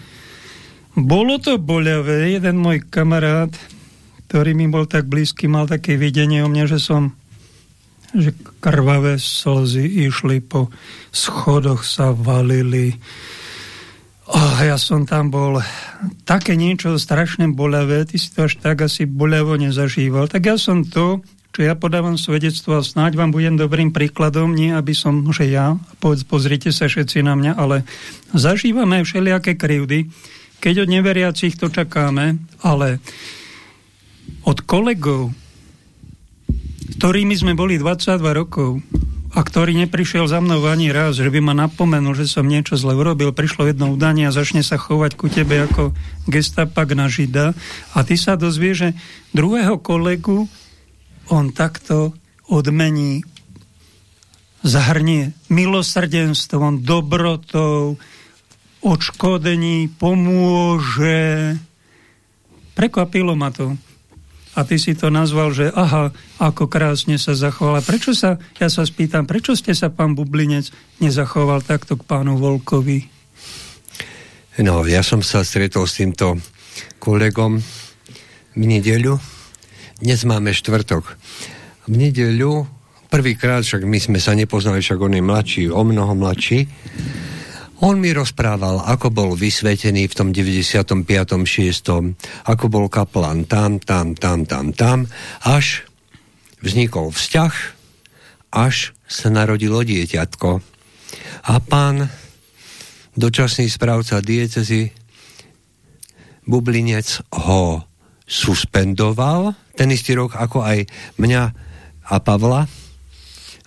Bolo to boľavé. Jeden môj kamarát, ktorý mi bol tak blízky, mal také videnie o mne, že som že krvavé slzy išli po schodoch sa valili Oh, ja som tam bol také niečo strašne bolavé, ty si to až tak asi boľavo nezažíval. Tak ja som to, čo ja podávam svedectvo a snáď vám budem dobrým príkladom, nie aby som, že ja, pozrite sa všetci na mňa, ale zažívame všelijaké krivdy, keď od neveriacich to čakáme, ale od kolegov, ktorými sme boli 22 rokov, a ktorý neprišiel za mnou ani raz, že by ma napomenul, že som niečo zle urobil, prišlo jedno udanie a začne sa chovať ku tebe ako gestapak na žida a ty sa dozvie, že druhého kolegu on takto odmení zahrnie milosrdenstvom, dobrotou, odškodení, pomôže. Prekvapilo ma to a ty si to nazval, že aha, ako krásne sa zachovala. Prečo sa, ja sa spýtam, prečo ste sa pán Bublinec nezachoval takto k pánu Volkovi? No, ja som sa stretol s týmto kolegom v nedeľu. Dnes máme štvrtok. V nedeľu, prvýkrát, však my sme sa nepoznali, však on je mladší, o mnoho mladší, on mi rozprával, ako bol vysvetený v tom 95. 6. Ako bol kaplan tam, tam, tam, tam, tam, až vznikol vzťah, až sa narodilo dieťatko. A pán dočasný správca diecezy Bublinec ho suspendoval, ten istý rok ako aj mňa a Pavla,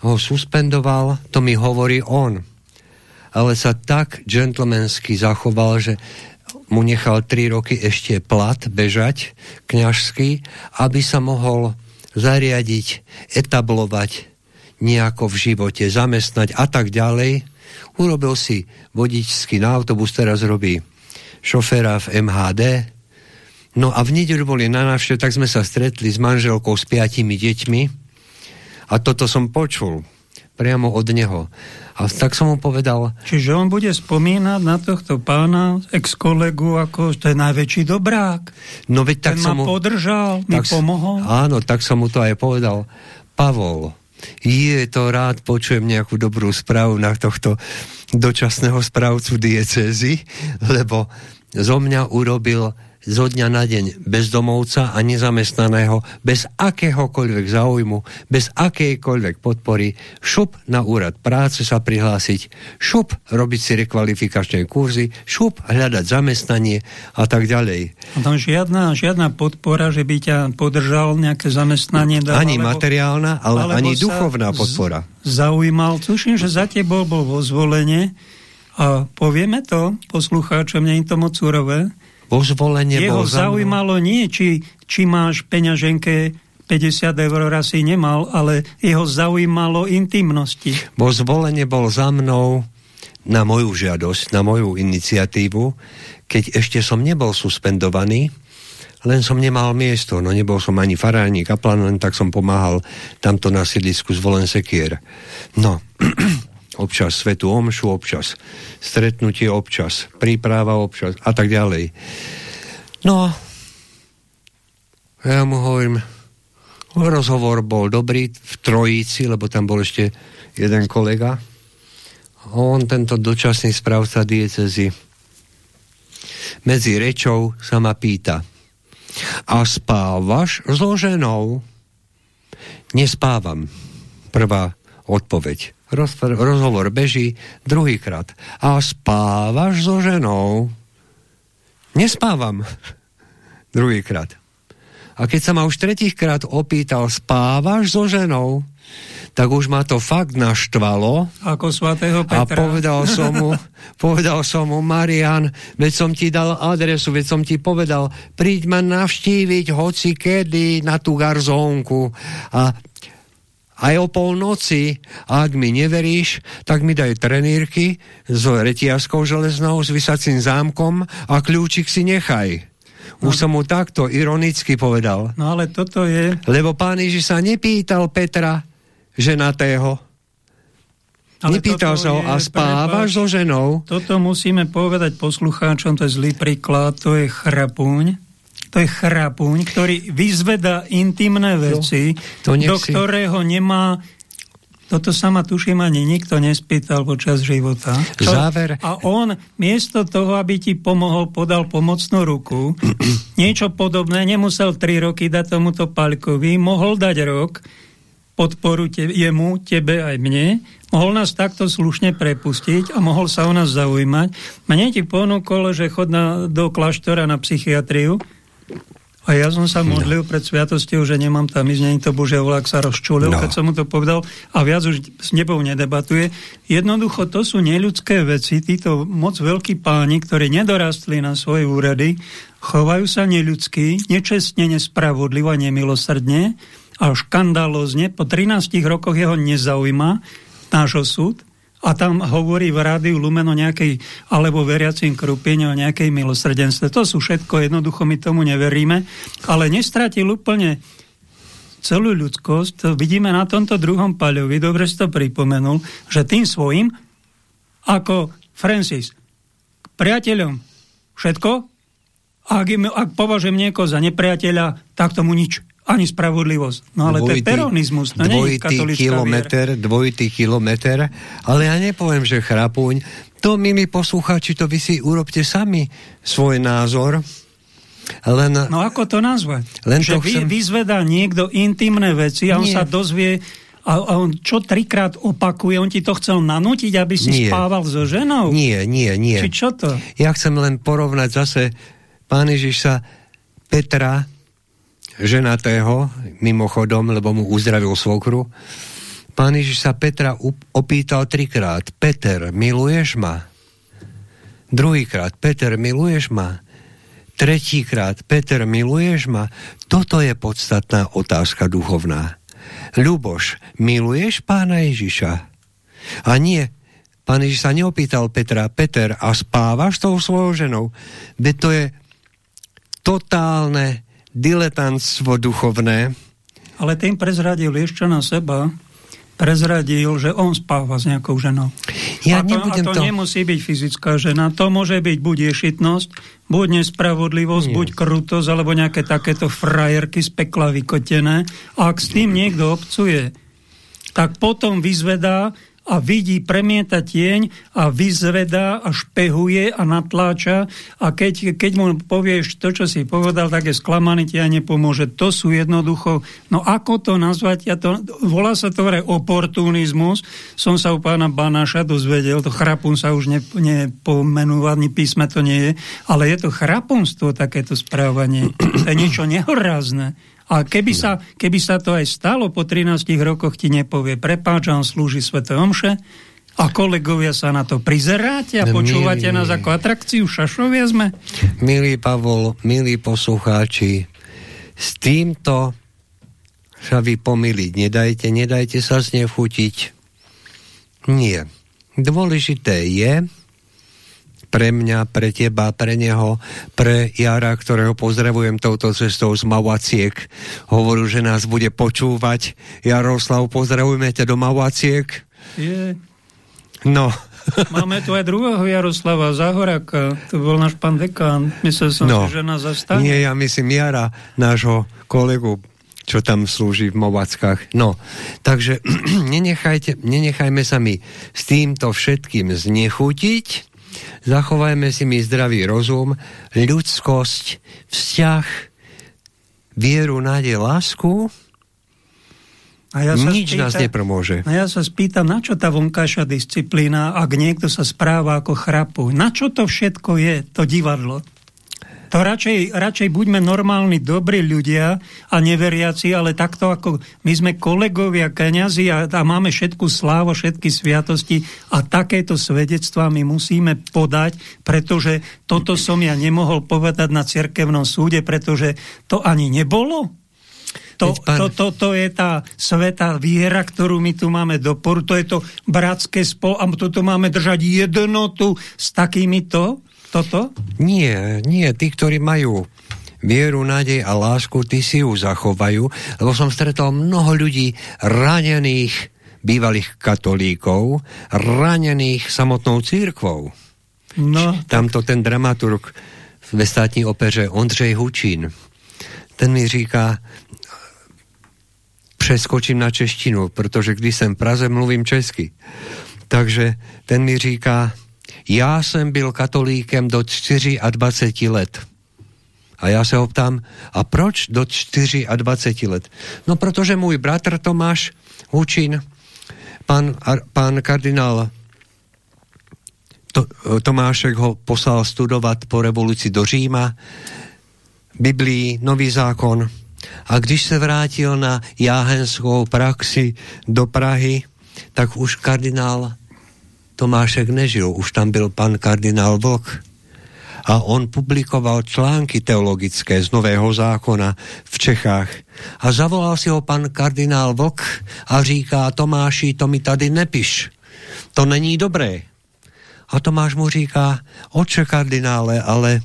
ho suspendoval, to mi hovorí on. Ale sa tak džentlmensky zachoval, že mu nechal 3 roky ešte plat bežať kňažský, aby sa mohol zariadiť, etablovať nejako v živote, zamestnať a tak ďalej. Urobil si vodičský na autobus, teraz robí šoféra v MHD. No a v nedeľu boli na návštev, tak sme sa stretli s manželkou s piatimi deťmi a toto som počul priamo od neho. A tak som mu povedal... Čiže on bude spomínať na tohto pána, ex-kolegu, ako to je najväčší dobrák. No veď tak Ten som ma mu... podržal, mi tak, pomohol. Áno, tak som mu to aj povedal. Pavol, je to rád, počujem nejakú dobrú správu na tohto dočasného správcu diecézy, lebo zo mňa urobil zo dňa na deň bezdomovca a nezamestnaného, bez akéhokoľvek záujmu, bez akejkoľvek podpory, šup na úrad práce sa prihlásiť, šup robiť si rekvalifikačné kurzy, šup hľadať zamestnanie a tak ďalej. A tam žiadna, žiadna podpora, že by ťa podržal nejaké zamestnanie. Dal, Ani alebo, materiálna, ale ani duchovná podpora. Zaujímal, tuším, že za tebou bol vo zvolenie a povieme to poslucháčom, nie je to moc úrové, Vo zvolenie Jeho bol zaujímalo nie, či, či máš peňaženke 50 eur asi nemal, ale jeho zaujímalo intimnosti. Vo zvolenie bol za mnou na moju žiadosť, na moju iniciatívu, keď ešte som nebol suspendovaný, len som nemal miesto, no nebol som ani farárnik, kaplan, len tak som pomáhal tamto na sídlisku zvolen sekier. No, občas svetu omšu, občas stretnutie, občas príprava, občas a tak ďalej. No, ja mu hovorím, rozhovor bol dobrý v trojici, lebo tam bol ešte jeden kolega. On, tento dočasný správca diecezy, medzi rečou sa ma pýta, a spávaš so ženou? Nespávam. Prvá odpoveď. Roz, rozhovor beží druhýkrát. A spávaš so ženou? Nespávam. druhýkrát. A keď sa ma už tretíkrát opýtal, spávaš so ženou? Tak už ma to fakt naštvalo. Ako svatého A Petra. povedal som mu, povedal som mu, Marian, veď som ti dal adresu, veď som ti povedal, príď ma navštíviť hoci kedy na tú garzónku. A aj o polnoci, a ak mi neveríš, tak mi daj trenírky s retiaskou železnou, s vysacím zámkom a kľúčik si nechaj. Už som mu takto ironicky povedal. No ale toto je... Lebo pán Ježiš sa nepýtal Petra, ženatého. Ale Nepýtal sa ho, a spávaš so ženou? Toto musíme povedať poslucháčom, to je zlý príklad, to je chrapúň. To je chrapuň, ktorý vyzveda intimné veci, to nech do si- ktorého nemá toto sa ma tuším ani nikto nespýtal počas života. Záver. A on miesto toho, aby ti pomohol, podal pomocnú ruku, niečo podobné, nemusel tri roky dať tomuto Palkovi, mohol dať rok podporu te, jemu, tebe aj mne, mohol nás takto slušne prepustiť a mohol sa o nás zaujímať. Mne ti ponúkol, že chod na, do kláštora na psychiatriu, a ja som sa modlil no. pred sviatosťou, že nemám tam ísť, nie to Bože, volák sa rozčulil, no. keď som mu to povedal a viac už s nebou nedebatuje. Jednoducho to sú neľudské veci, títo moc veľkí páni, ktorí nedorastli na svoje úrady, chovajú sa neľudsky, nečestne, nespravodlivo a nemilosrdne a škandalózne. Po 13 rokoch jeho nezaujíma náš osud, a tam hovorí v rádiu Lumen o nejakej, alebo veriacím krupine o nejakej milosrdenstve. To sú všetko, jednoducho my tomu neveríme, ale nestratil úplne celú ľudskosť. To vidíme na tomto druhom paľovi, dobre si to pripomenul, že tým svojim, ako Francis, priateľom všetko, ak, im, ak považujem niekoho za nepriateľa, tak tomu nič ani spravodlivosť. No ale dvojitý, to je peronizmus, to nie je katolická kilometr, viera. dvojitý kilometr, ale ja nepoviem, že chrapuň. To, milí poslucháči, to vy si urobte sami svoj názor. Len, no ako to nazvať? Len že to chcem... vy, vyzvedá niekto intimné veci a on Nie. sa dozvie a, a on čo trikrát opakuje? On ti to chcel nanútiť, aby si Nie. spával so ženou? Nie, nie, nie. Či čo to? Ja chcem len porovnať zase pán Ježiš sa Petra, ženatého, mimochodom, lebo mu uzdravil svokru, pán Ježiš sa Petra opýtal trikrát, Peter, miluješ ma? Druhýkrát, Peter, miluješ ma? Tretíkrát, Peter, miluješ ma? Toto je podstatná otázka duchovná. Ľuboš, miluješ pána Ježiša? A nie, pán Ježiš sa neopýtal Petra, Peter, a spávaš tou svojou ženou? Veď to je totálne diletantstvo duchovné. Ale tým prezradil ešte na seba, prezradil, že on spáva s nejakou ženou. Ja a, to, nebudem a to, to- nemusí byť fyzická žena, to môže byť buď ješitnosť, buď nespravodlivosť, Nie. buď krutosť, alebo nejaké takéto frajerky z pekla vykotené. A ak s tým niekto obcuje, tak potom vyzvedá a vidí, premieta tieň a vyzvedá a špehuje a natláča a keď, keď mu povieš to, čo si povedal, tak je sklamaný, ti aj nepomôže. To sú jednoducho, no ako to nazvať, ja to, volá sa to oportunizmus, som sa u pána Banáša dozvedel, to chrapun sa už ne, nepomenúva, ani písme to nie je, ale je to chrapunstvo, takéto správanie. To je niečo nehorázne. A keby sa, keby sa to aj stalo po 13 rokoch, ti nepovie, prepáč, on slúži Svete Omše, a kolegovia sa na to prizeráte a No, počúvate milí. nás ako atrakciu, šašovia sme? Milí Pavol, milí poslucháči, s týmto sa vy pomýliť nedajte, nedajte sa znechutiť. Nie. Dôležité je pre mňa, pre teba, pre neho, pre Jara, ktorého pozdravujem touto cestou z Mavaciek. Hovoril, že nás bude počúvať. Jaroslav, pozdravujeme ťa do Mavaciek. Je. No, Máme tu aj druhého Jaroslava Zahoraka, to bol náš pán dekán. Myslel som no. si, že nás zastane. Nie, ja myslím Jara, nášho kolegu, čo tam slúži v Movackách. No, takže nenechajte, nenechajme sa mi s týmto všetkým znechutiť, zachovajme si mi zdravý rozum, ľudskosť, vzťah, vieru, nádej, lásku, A ja nič nás nepromôže. No ja sa spýtam, na čo tá vonkajšia disciplína, ak niekto sa správa ako chrapu? Na čo to všetko je, to divadlo? To radšej, radšej buďme normálni, dobrí ľudia a neveriaci, ale takto ako my sme kolegovia, kniazy a, a máme všetku slávu, všetky sviatosti a takéto svedectvá my musíme podať, pretože toto som ja nemohol povedať na cirkevnom súde, pretože to ani nebolo. To, to, to, to je tá sveta viera, ktorú my tu máme do poru, to je to bratské spol, a toto máme držať jednotu s takýmito, toto? Nie, nie, tí, ktorí majú vieru, nádej a lásku, tí si ju zachovajú, lebo som stretol mnoho ľudí ranených bývalých katolíkov, ranených samotnou církvou. No, Tamto ten dramaturg ve státní opeře Ondřej Hučín, ten mi říká, přeskočím na češtinu, protože když jsem v Praze, mluvím česky. Takže ten mi říká, já jsem byl katolíkem do 24 let. A já se ho ptám, a proč do 24 let? No, protože můj bratr Tomáš Hučín, pan, ar- pan kardinál to, Tomášek ho poslal studovat po revoluci do Říma, Biblii, Nový zákon. A když se vrátil na jáhenskou praxi do Prahy, tak už kardinál Tomášek nežil, už tam byl pan kardinál Vlk. A on publikoval články teologické z Nového zákona v Čechách. A zavolal si ho pan kardinál Vlk a říká, Tomáši, to mi tady nepiš. To není dobré. A Tomáš mu říká, oče kardinále, ale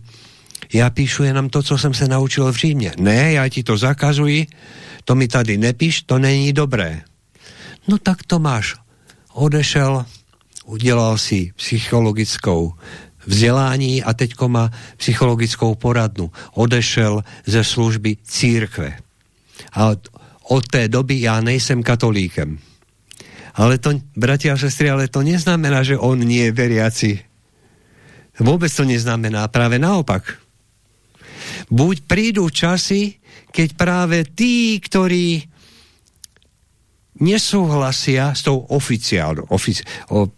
já píšu jenom to, co jsem se naučil v Římě. Ne, já ti to zakazuji, to mi tady nepíš, to není dobré. No tak Tomáš odešel, udělal si psychologickou vzdělání a teďko má psychologickou poradnu. Odešel ze služby církve. A od té doby já nejsem katolíkem. Ale to, bratia a sestry, ale to neznamená, že on nie je veriaci. Vôbec to neznamená, práve naopak. Buď prídu časy, keď práve tí, ktorí nesúhlasia s tou oficiálnou. Ofici o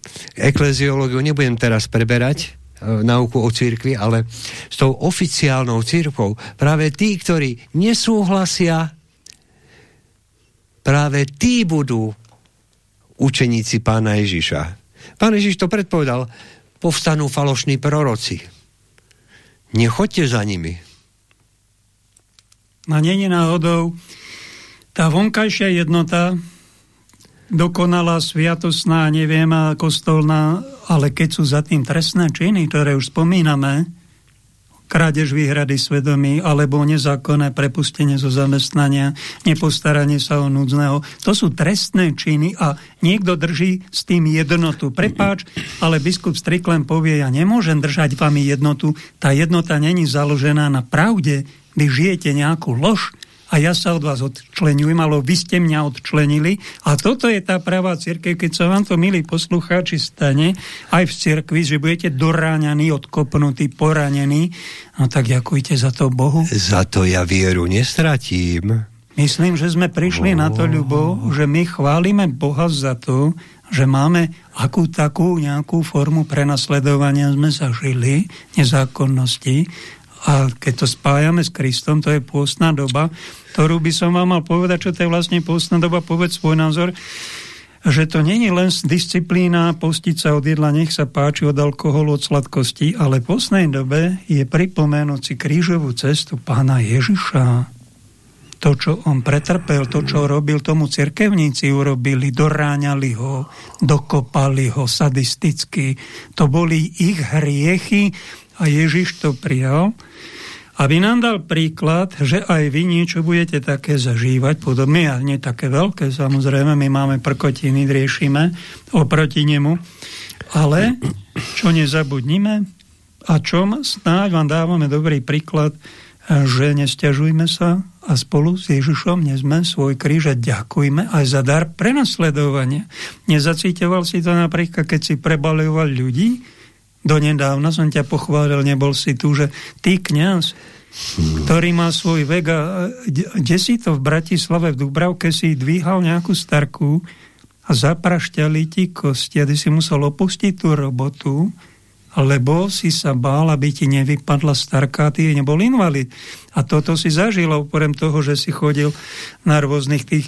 nebudem teraz preberať, e, nauku o církvi, ale s tou oficiálnou církvou práve tí, ktorí nesúhlasia, práve tí budú učeníci pána Ježiša. Pán Ježiš to predpovedal, povstanú falošní proroci. Nechoďte za nimi. A nie je náhodou tá vonkajšia jednota, dokonalá, sviatosná, neviem, kostolná, ale keď sú za tým trestné činy, ktoré už spomíname, krádež výhrady svedomí alebo nezákonné prepustenie zo zamestnania, nepostaranie sa o núdzneho. To sú trestné činy a niekto drží s tým jednotu. Prepáč, ale biskup Striklen povie, ja nemôžem držať vami jednotu. Tá jednota není založená na pravde. Vy žijete nejakú lož, a ja sa od vás odčlenujem, ale vy ste mňa odčlenili. A toto je tá pravá církev, keď sa vám to, milí poslucháči, stane aj v cirkvi, že budete doráňaní, odkopnutí, poranení, no tak ďakujte za to Bohu. Za to ja vieru nestratím. Myslím, že sme prišli oh. na to, Ľubo, že my chválime Boha za to, že máme akú takú nejakú formu prenasledovania sme zažili, nezákonnosti, a keď to spájame s Kristom, to je pôstna doba, ktorú by som vám mal povedať, čo to je vlastne pôstna doba, povedz svoj názor, že to není len disciplína postiť sa od jedla, nech sa páči od alkoholu, od sladkosti, ale v poslednej dobe je pripomenúť si krížovú cestu pána Ježiša. To, čo on pretrpel, to, čo robil tomu cirkevníci, urobili, doráňali ho, dokopali ho sadisticky. To boli ich hriechy a Ježiš to prijal aby nám dal príklad, že aj vy niečo budete také zažívať, podobne, a nie také veľké, samozrejme, my máme prkotiny, riešime oproti nemu, ale čo nezabudnime a čom snáď vám dávame dobrý príklad, že nestiažujme sa a spolu s Ježišom nezme svoj kríž a ďakujme aj za dar prenasledovania. Nezacítoval si to napríklad, keď si prebaloval ľudí, donedávna som ťa pochválil, nebol si tu, že ty kňaz, ktorý má svoj vek a kde si to v Bratislave, v Dubravke si dvíhal nejakú starku a zaprašťali ti kosti a ty si musel opustiť tú robotu, lebo si sa bál, aby ti nevypadla starka a ty nebol invalid. A toto si zažil oporem toho, že si chodil na rôznych tých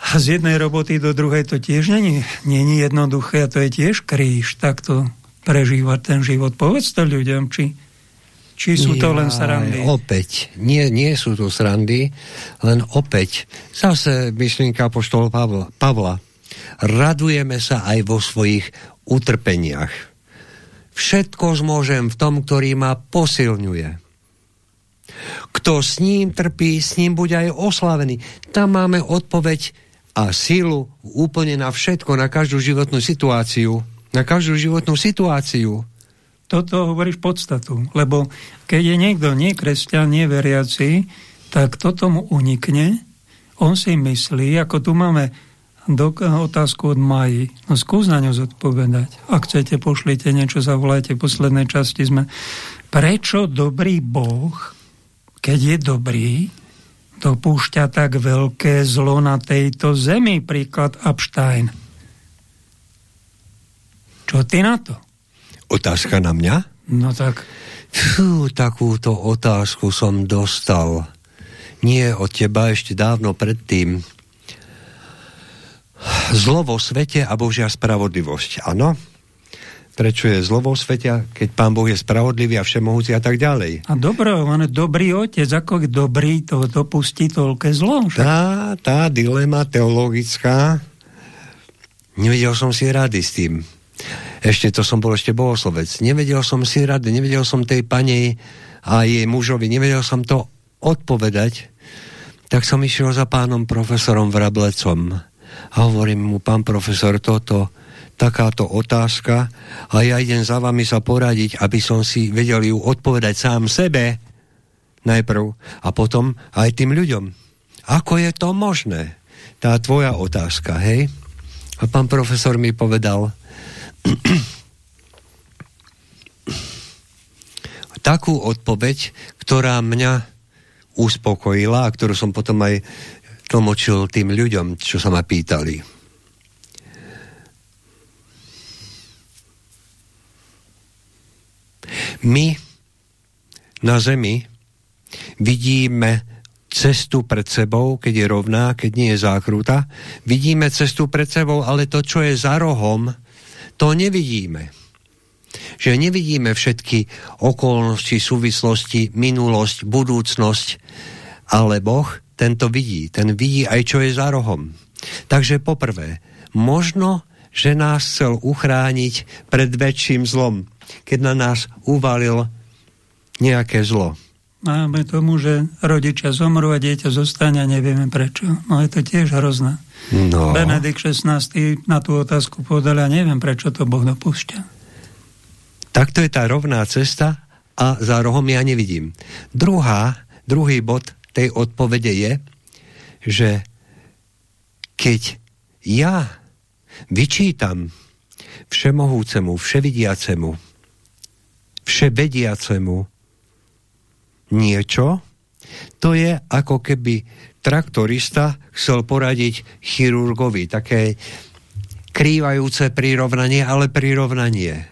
z jednej roboty do druhej to tiež není, není jednoduché a to je tiež kríž, takto prežívať ten život. Povedz to ľuďom, či, či sú to len srandy. Opäť, nie, nie sú to srandy, len opäť. Zase myšlienka poštol Pavla, Pavla. Radujeme sa aj vo svojich utrpeniach. Všetko zmôžem v tom, ktorý ma posilňuje. Kto s ním trpí, s ním bude aj oslavený. Tam máme odpoveď a sílu úplne na všetko, na každú životnú situáciu na každú životnú situáciu. Toto hovoríš podstatu, lebo keď je niekto nie kresťan, nie tak to tomu unikne, on si myslí, ako tu máme do, otázku od Maji, no skús na ňu zodpovedať. Ak chcete, pošlite niečo, zavolajte, v poslednej časti sme. Prečo dobrý Boh, keď je dobrý, dopúšťa tak veľké zlo na tejto zemi, príklad Abstein. Čo ty na to? Otázka na mňa? No tak. Fú, takúto otázku som dostal. Nie od teba ešte dávno predtým. Zlo vo svete a Božia spravodlivosť. Áno? Prečo je zlo vo svete, keď Pán Boh je spravodlivý a všemohúci a tak ďalej? A dobro, on je dobrý otec, ako dobrý to dopustí toľké zlo. Však? Tá, tá dilema teologická, nevedel som si rady s tým ešte to som bol ešte bohoslovec. Nevedel som si rady, nevedel som tej pani a jej mužovi, nevedel som to odpovedať. Tak som išiel za pánom profesorom Vrablecom a hovorím mu, pán profesor, toto, takáto otázka a ja idem za vami sa poradiť, aby som si vedel ju odpovedať sám sebe najprv a potom aj tým ľuďom. Ako je to možné? Tá tvoja otázka, hej? A pán profesor mi povedal, takú odpoveď, ktorá mňa uspokojila a ktorú som potom aj tlmočil tým ľuďom, čo sa ma pýtali. My na Zemi vidíme cestu pred sebou, keď je rovná, keď nie je zákruta. Vidíme cestu pred sebou, ale to, čo je za rohom, to nevidíme. Že nevidíme všetky okolnosti, súvislosti, minulosť, budúcnosť, ale Boh tento vidí. Ten vidí aj, čo je za rohom. Takže poprvé, možno, že nás chcel uchrániť pred väčším zlom, keď na nás uvalil nejaké zlo. Máme tomu, že rodičia zomrú a dieťa zostane a nevieme prečo. No je to tiež hrozné. No. Benedikt 16. na tú otázku povedal, a neviem, prečo to Boh dopúšťa. Takto je tá rovná cesta a za rohom ja nevidím. Druhá, druhý bod tej odpovede je, že keď ja vyčítam všemohúcemu, vševidiacemu, vševediacemu niečo, to je ako keby traktorista chcel poradiť chirurgovi. Také krývajúce prirovnanie, ale prirovnanie.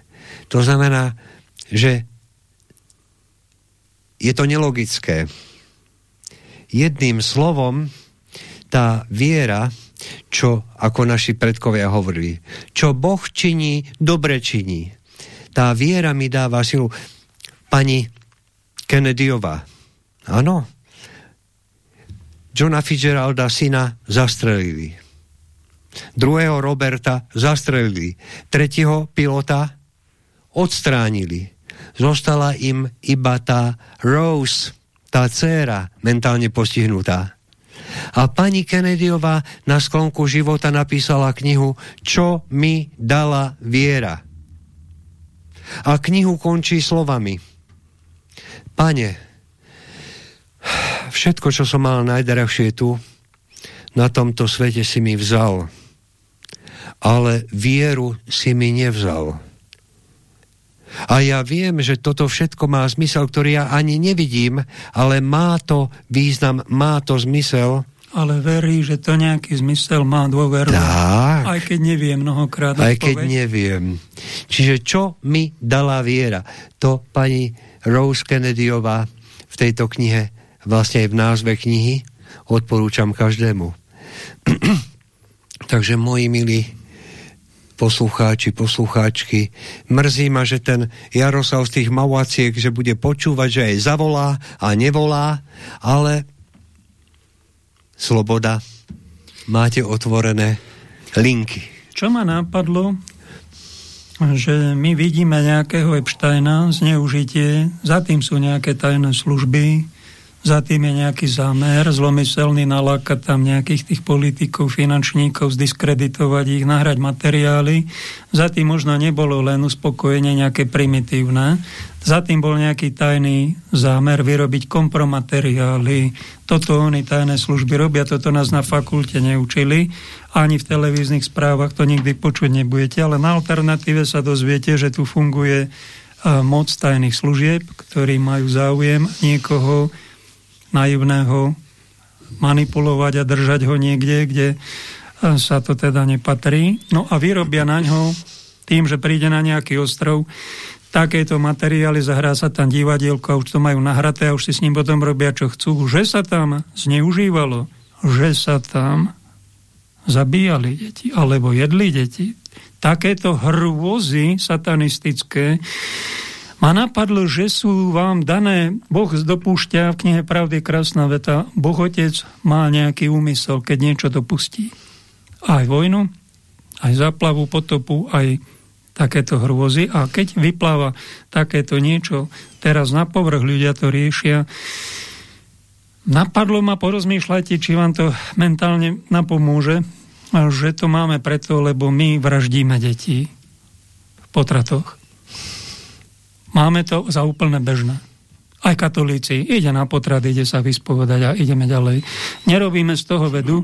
To znamená, že je to nelogické. Jedným slovom, tá viera, čo ako naši predkovia hovorili, čo Boh činí, dobre činí. Tá viera mi dáva silu. Pani Kennedyová. Áno. Johna Fitzgeralda syna zastrelili. Druhého Roberta zastrelili. Tretieho pilota odstránili. Zostala im iba tá Rose, tá dcéra mentálne postihnutá. A pani Kennedyová na sklonku života napísala knihu Čo mi dala viera. A knihu končí slovami Pane, všetko, čo som mal najdrahšie tu, na tomto svete si mi vzal, ale vieru si mi nevzal. A ja viem, že toto všetko má zmysel, ktorý ja ani nevidím, ale má to význam, má to zmysel. Ale verí, že to nejaký zmysel má dôveru. Tak. Aj keď nevie mnohokrát. Aj keď neviem. Čiže čo mi dala viera? To pani Rose Kennedyová v tejto knihe, vlastne aj v názve knihy, odporúčam každému. Takže moji milí poslucháči, poslucháčky, mrzí ma, že ten Jaroslav z tých mavaciek, že bude počúvať, že aj zavolá a nevolá, ale sloboda, máte otvorené linky. Čo ma napadlo, že my vidíme nejakého Epsteina, zneužitie, za tým sú nejaké tajné služby, za tým je nejaký zámer zlomyselný nalákať tam nejakých tých politikov, finančníkov, zdiskreditovať ich, nahrať materiály. Za tým možno nebolo len uspokojenie nejaké primitívne. Za tým bol nejaký tajný zámer vyrobiť kompromateriály. Toto oni tajné služby robia, toto nás na fakulte neučili. Ani v televíznych správach to nikdy počuť nebudete, ale na alternatíve sa dozviete, že tu funguje moc tajných služieb, ktorí majú záujem niekoho naivného manipulovať a držať ho niekde, kde sa to teda nepatrí. No a vyrobia na ňo tým, že príde na nejaký ostrov, takéto materiály, zahrá sa tam divadielko a už to majú nahraté a už si s ním potom robia, čo chcú. Že sa tam zneužívalo, že sa tam zabíjali deti, alebo jedli deti. Takéto hrôzy satanistické ma napadlo, že sú vám dané, Boh dopúšťa, v knihe Pravdy krásna veta, Boh Otec má nejaký úmysel, keď niečo dopustí. Aj vojnu, aj záplavu, potopu, aj takéto hrôzy. A keď vypláva takéto niečo, teraz na povrch ľudia to riešia, napadlo ma, porozmýšľajte, či vám to mentálne napomôže, že to máme preto, lebo my vraždíme deti v potratoch. Máme to za úplne bežné. Aj katolíci, ide na potrat, ide sa vyspovedať a ideme ďalej. Nerobíme z toho vedu,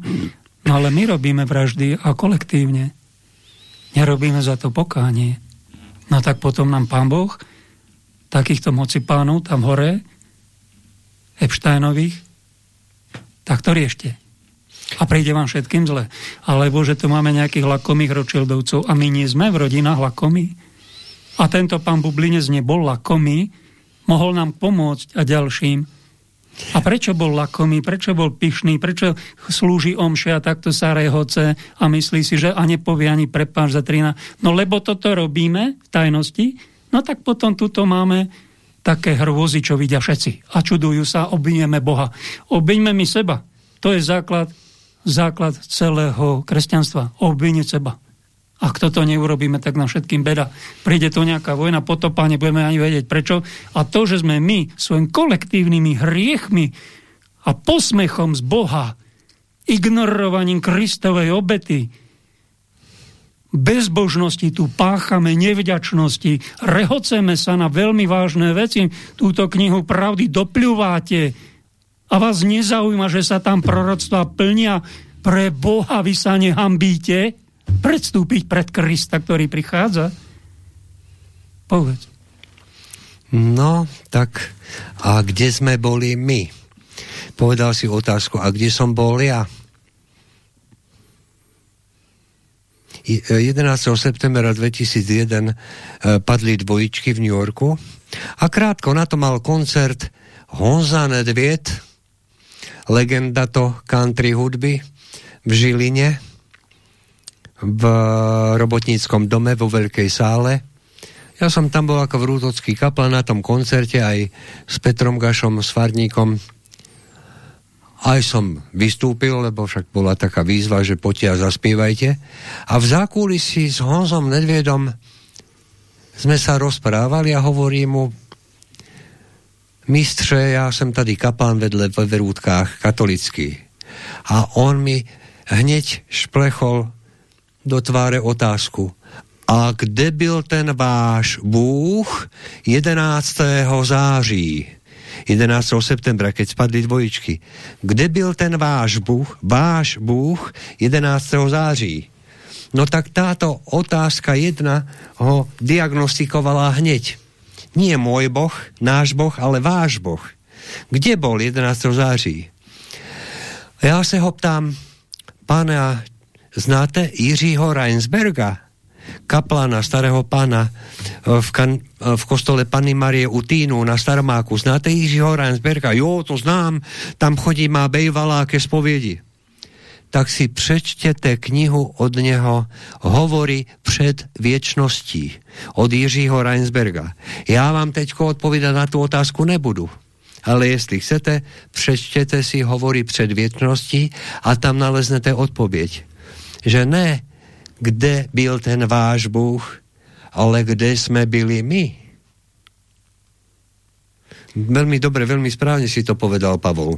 no ale my robíme vraždy a kolektívne. Nerobíme za to pokánie. No tak potom nám pán Boh takýchto moci pánov tam hore, Epsteinových, tak to riešte. A príde vám všetkým zle. Alebo že tu máme nejakých lakomých ročildovcov a my nie sme v rodinách lakomí. A tento pán Bublinec nebol lakomý, mohol nám pomôcť a ďalším. A prečo bol lakomý, prečo bol pyšný, prečo slúži omše a takto sa rehoce a myslí si, že a nepovie ani prepáč za trina. No lebo toto robíme v tajnosti, no tak potom tuto máme také hrôzy, čo vidia všetci. A čudujú sa, obvinieme Boha. Obviňme my seba. To je základ, základ celého kresťanstva. Obviniť seba. Ak toto neurobíme, tak nám všetkým beda. Príde tu nejaká vojna, potopa, nebudeme ani vedieť prečo. A to, že sme my svojim kolektívnymi hriechmi a posmechom z Boha, ignorovaním Kristovej obety, bezbožnosti tu páchame, nevďačnosti, rehoceme sa na veľmi vážne veci, túto knihu pravdy dopľuváte a vás nezaujíma, že sa tam proroctva plnia, pre Boha vy sa nehambíte, predstúpiť pred Krista, ktorý prichádza? Povedz. No, tak a kde sme boli my? Povedal si otázku, a kde som bol ja? 11. septembra 2001 e, padli dvojičky v New Yorku a krátko na to mal koncert Honza Nedviet, legenda to country hudby v Žiline v robotníckom dome vo veľkej sále. Ja som tam bol ako vrútocký kaplan na tom koncerte aj s Petrom Gašom, s Farníkom. Aj som vystúpil, lebo však bola taká výzva, že poďte a zaspievajte. A v zákulisí s Honzom Nedviedom sme sa rozprávali a hovorí mu mistře, ja som tady kaplan vedle ve verútkách katolický. A on mi hneď šplechol do tváre otázku. A kde byl ten váš Bůh 11. září? 11. septembra, keď spadli dvojičky. Kde byl ten váš Bůh, váš Bůh 11. září? No tak táto otázka jedna ho diagnostikovala hneď. Nie môj boh, náš boh, ale váš boh. Kde bol 11. září? Ja sa ho ptám, pána Znáte Jiřího Reinsberga? kaplana, starého pána v, kan, v kostole Panny Marie u Týnu na Starmáku. Znáte Jiřího Reinsberga? Jo, to znám. Tam chodí, má bejvalá ke spoviedi. Tak si přečtete knihu od něho Hovory před věčností od Jiřího Reinsberga. Já vám teďko odpovídat na tu otázku nebudu. Ale jestli chcete, přečtěte si Hovory před věčností a tam naleznete odpověď že ne, kde byl ten váš Bůh, ale kde sme byli my. Veľmi dobre, veľmi správne si to povedal Pavol.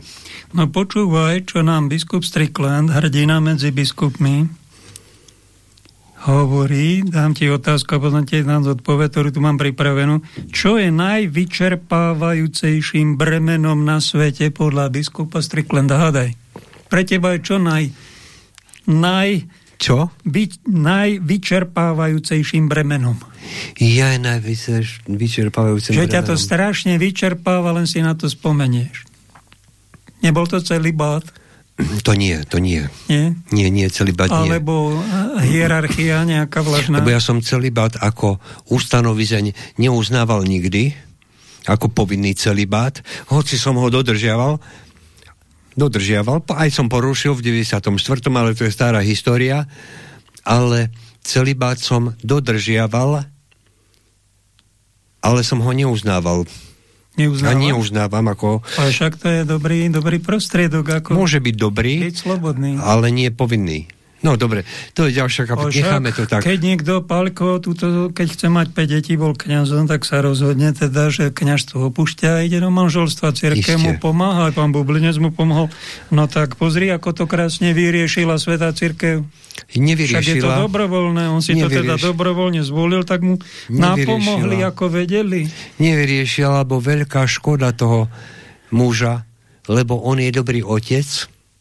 No počúvaj, čo nám biskup Strickland, hrdina medzi biskupmi, hovorí, dám ti otázku a potom ti nám zodpoved, ktorú tu mám pripravenú. Čo je najvyčerpávajúcejším bremenom na svete podľa biskupa Stricklanda? Hádaj. Pre teba je čo naj naj, čo? byť najvyčerpávajúcejším bremenom. Ja je najvyčerpávajúcim Že ťa to strašne vyčerpáva, len si na to spomenieš. Nebol to celý bát? To nie, to nie. Nie? Nie, nie, celý bát nie. Alebo hierarchia nejaká vlažná? Lebo ja som celý bát ako ustanovizeň neuznával nikdy, ako povinný celibát, hoci som ho dodržiaval, dodržiaval. Aj som porušil v 94., ale to je stará história. Ale celibát som dodržiaval, ale som ho neuznával. Neuznávam? A neuznávam ako... Ale však to je dobrý, dobrý prostriedok. Ako Môže byť dobrý, byť slobodný. ale nie povinný. No dobre, to je ďalšia kapitola, necháme to tak. Keď niekto, Pálko, túto, keď chce mať 5 detí, bol kňazom, tak sa rozhodne teda, že kňazstvo opúšťa a ide do manželstva. Círke mu pomáha, aj pán Bublinec mu pomohol. No tak pozri, ako to krásne vyriešila Svetá církev. Nevyriešila. Však je to dobrovoľné, on si Nevyrieš... to teda dobrovoľne zvolil, tak mu napomohli, ako vedeli. Nevyriešila, lebo veľká škoda toho muža, lebo on je dobrý otec,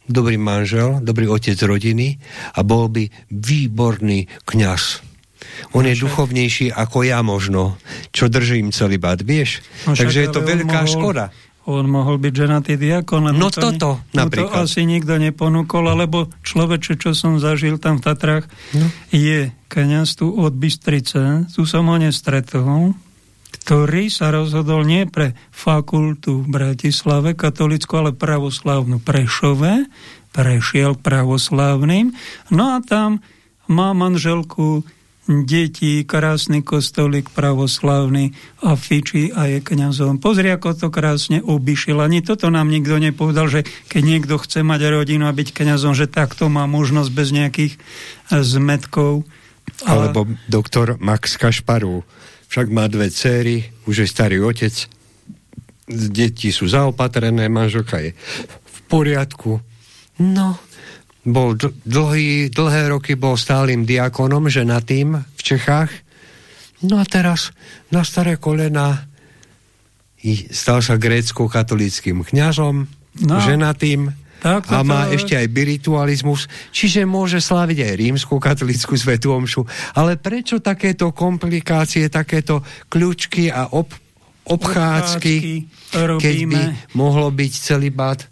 dobrý manžel, dobrý otec rodiny a bol by výborný kňaz. On je duchovnejší ako ja možno, čo držím celý bát, vieš? No, Takže je to veľká mohol, škoda. On mohol byť ženatý diakon. No to toto ne, napríklad. To asi nikto neponúkol, alebo človeče, čo som zažil tam v Tatrách, no. je kniaz tu od Bystrice, tu som ho nestretol, ktorý sa rozhodol nie pre fakultu v Bratislave katolickú, ale pravoslávnu Prešove, prešiel k pravoslávnym, no a tam má manželku deti, krásny kostolík pravoslavný a fiči a je kňazom. Pozri, ako to krásne obyšiel. Ani toto nám nikto nepovedal, že keď niekto chce mať rodinu a byť kňazom, že takto má možnosť bez nejakých eh, zmetkov. A... Alebo doktor Max Kašparu. Však má dve céry, už je starý otec, deti sú zaopatrené, manželka je v poriadku. No, bol dlhý, dlhé roky bol stálym diakonom, ženatým v Čechách. No a teraz na staré kolena stal sa grécko-katolickým kňazom, no, ženatým tak, a má to... ešte aj biritualizmus, čiže môže sláviť aj rímsku katolickú svetú omšu. Ale prečo takéto komplikácie, takéto kľúčky a ob, obchádzky, obchádzky keď by mohlo byť celý bát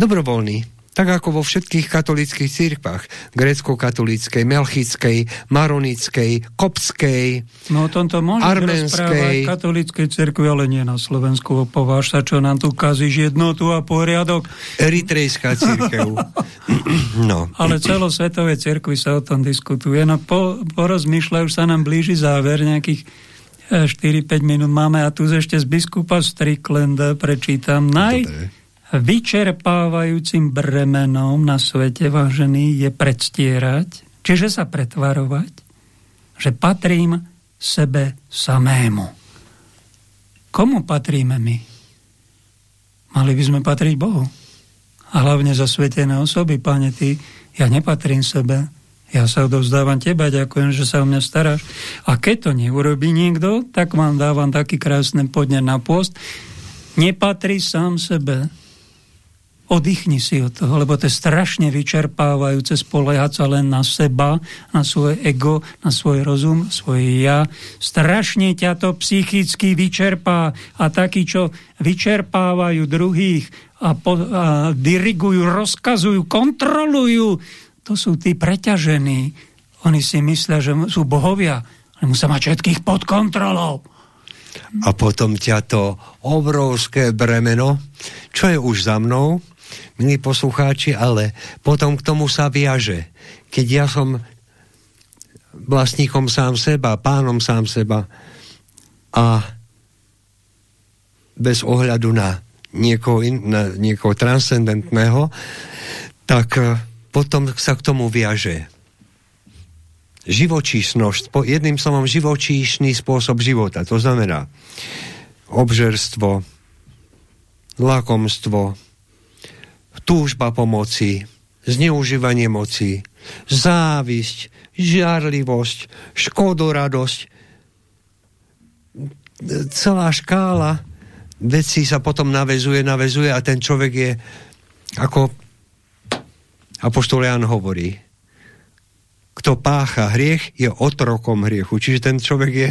dobrovoľný? Tak ako vo všetkých katolických církvách, grécko-katolíckej, melchickej, maronickej, kopskej, No o tomto arménskej. katolíckej cirkvi, ale nie na Slovensku. Opováž sa, čo nám tu kazíš jednotu a poriadok. Eritrejská církev. no. Ale celosvetové cirkvi sa o tom diskutuje. No po, porozmýšľajú, sa nám blíži záver nejakých 4-5 e, minút máme a tu ešte z biskupa Stricklanda prečítam. Naj, Dobre vyčerpávajúcim bremenom na svete, vážený, je predstierať, čiže sa pretvarovať, že patrím sebe samému. Komu patríme my? Mali by sme patriť Bohu. A hlavne zasvetené osoby, páne, ty, ja nepatrím sebe, ja sa odovzdávam teba, ďakujem, že sa o mňa staráš. A keď to neurobí niekto, tak vám dávam taký krásny podnet na post. Nepatrí sám sebe, oddychni si od toho, lebo to je strašne vyčerpávajúce spoliehať sa len na seba, na svoje ego, na svoj rozum, svoje ja. Strašne ťa to psychicky vyčerpá a takí, čo vyčerpávajú druhých a, po, a dirigujú, rozkazujú, kontrolujú, to sú tí preťažení. Oni si myslia, že sú bohovia, ale musia mať všetkých pod kontrolou. A potom ťa to obrovské bremeno, čo je už za mnou, milí poslucháči, ale potom k tomu sa viaže. Keď ja som vlastníkom sám seba, pánom sám seba a bez ohľadu na niekoho, in, na niekoho transcendentného, tak eh, potom sa k tomu viaže živočíšnosť, jedným slovom živočíšny spôsob života. To znamená obžerstvo, lakomstvo, túžba pomoci, zneužívanie moci, závisť, žiarlivosť, škodoradosť, celá škála vecí sa potom navezuje, navezuje a ten človek je ako Apoštol Jan hovorí, kto pácha hriech, je otrokom hriechu. Čiže ten človek je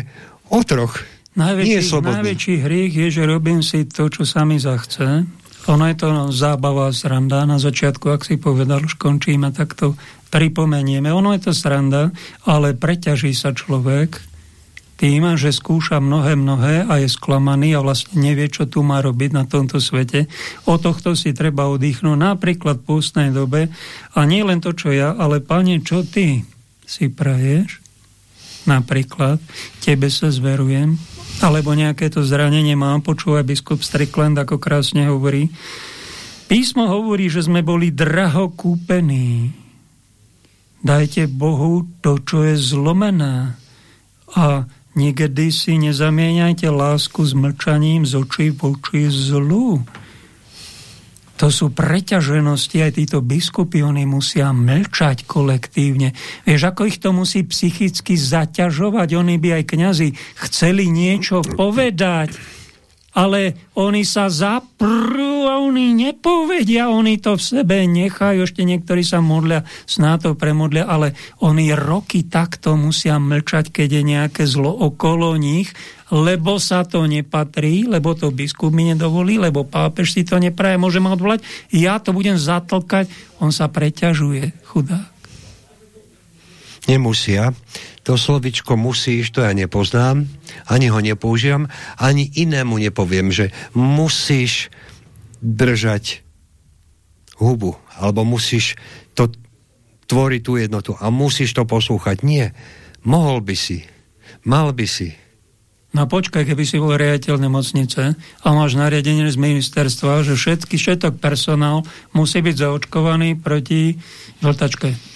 otrok, najväčší, nie je slobodný. Najväčší hriech je, že robím si to, čo sa mi zachce ono je to zábava, sranda. Na začiatku, ak si povedal, už končíme, tak to pripomenieme. Ono je to sranda, ale preťaží sa človek tým, že skúša mnohé, mnohé a je sklamaný a vlastne nevie, čo tu má robiť na tomto svete. O tohto si treba oddychnúť napríklad v pústnej dobe. A nie len to, čo ja, ale pane, čo ty si praješ? Napríklad, tebe sa zverujem, alebo nejaké to zranenie mám, počúva biskup Strickland, ako krásne hovorí. Písmo hovorí, že sme boli draho kúpení. Dajte Bohu to, čo je zlomené. A niekedy si nezamieňajte lásku s mlčaním z očí v oči zlu. To sú preťaženosti, aj títo biskupy, oni musia mlčať kolektívne. Vieš, ako ich to musí psychicky zaťažovať? Oni by aj kňazi chceli niečo povedať, ale oni sa zaprú a oni nepovedia, oni to v sebe nechajú, ešte niektorí sa modlia, snáď to premodlia, ale oni roky takto musia mlčať, keď je nejaké zlo okolo nich, lebo sa to nepatrí, lebo to biskup mi nedovolí, lebo pápež si to nepraje, môže ma odvolať, ja to budem zatlkať, on sa preťažuje, chudák. Nemusia. To slovičko musíš, to ja nepoznám, ani ho nepoužívam, ani inému nepoviem, že musíš držať hubu, alebo musíš to tvoriť tú jednotu a musíš to poslúchať. Nie. Mohol by si. Mal by si. No počkaj, keby si bol riaditeľ nemocnice a máš nariadenie z ministerstva, že všetky, všetok personál musí byť zaočkovaný proti žltačke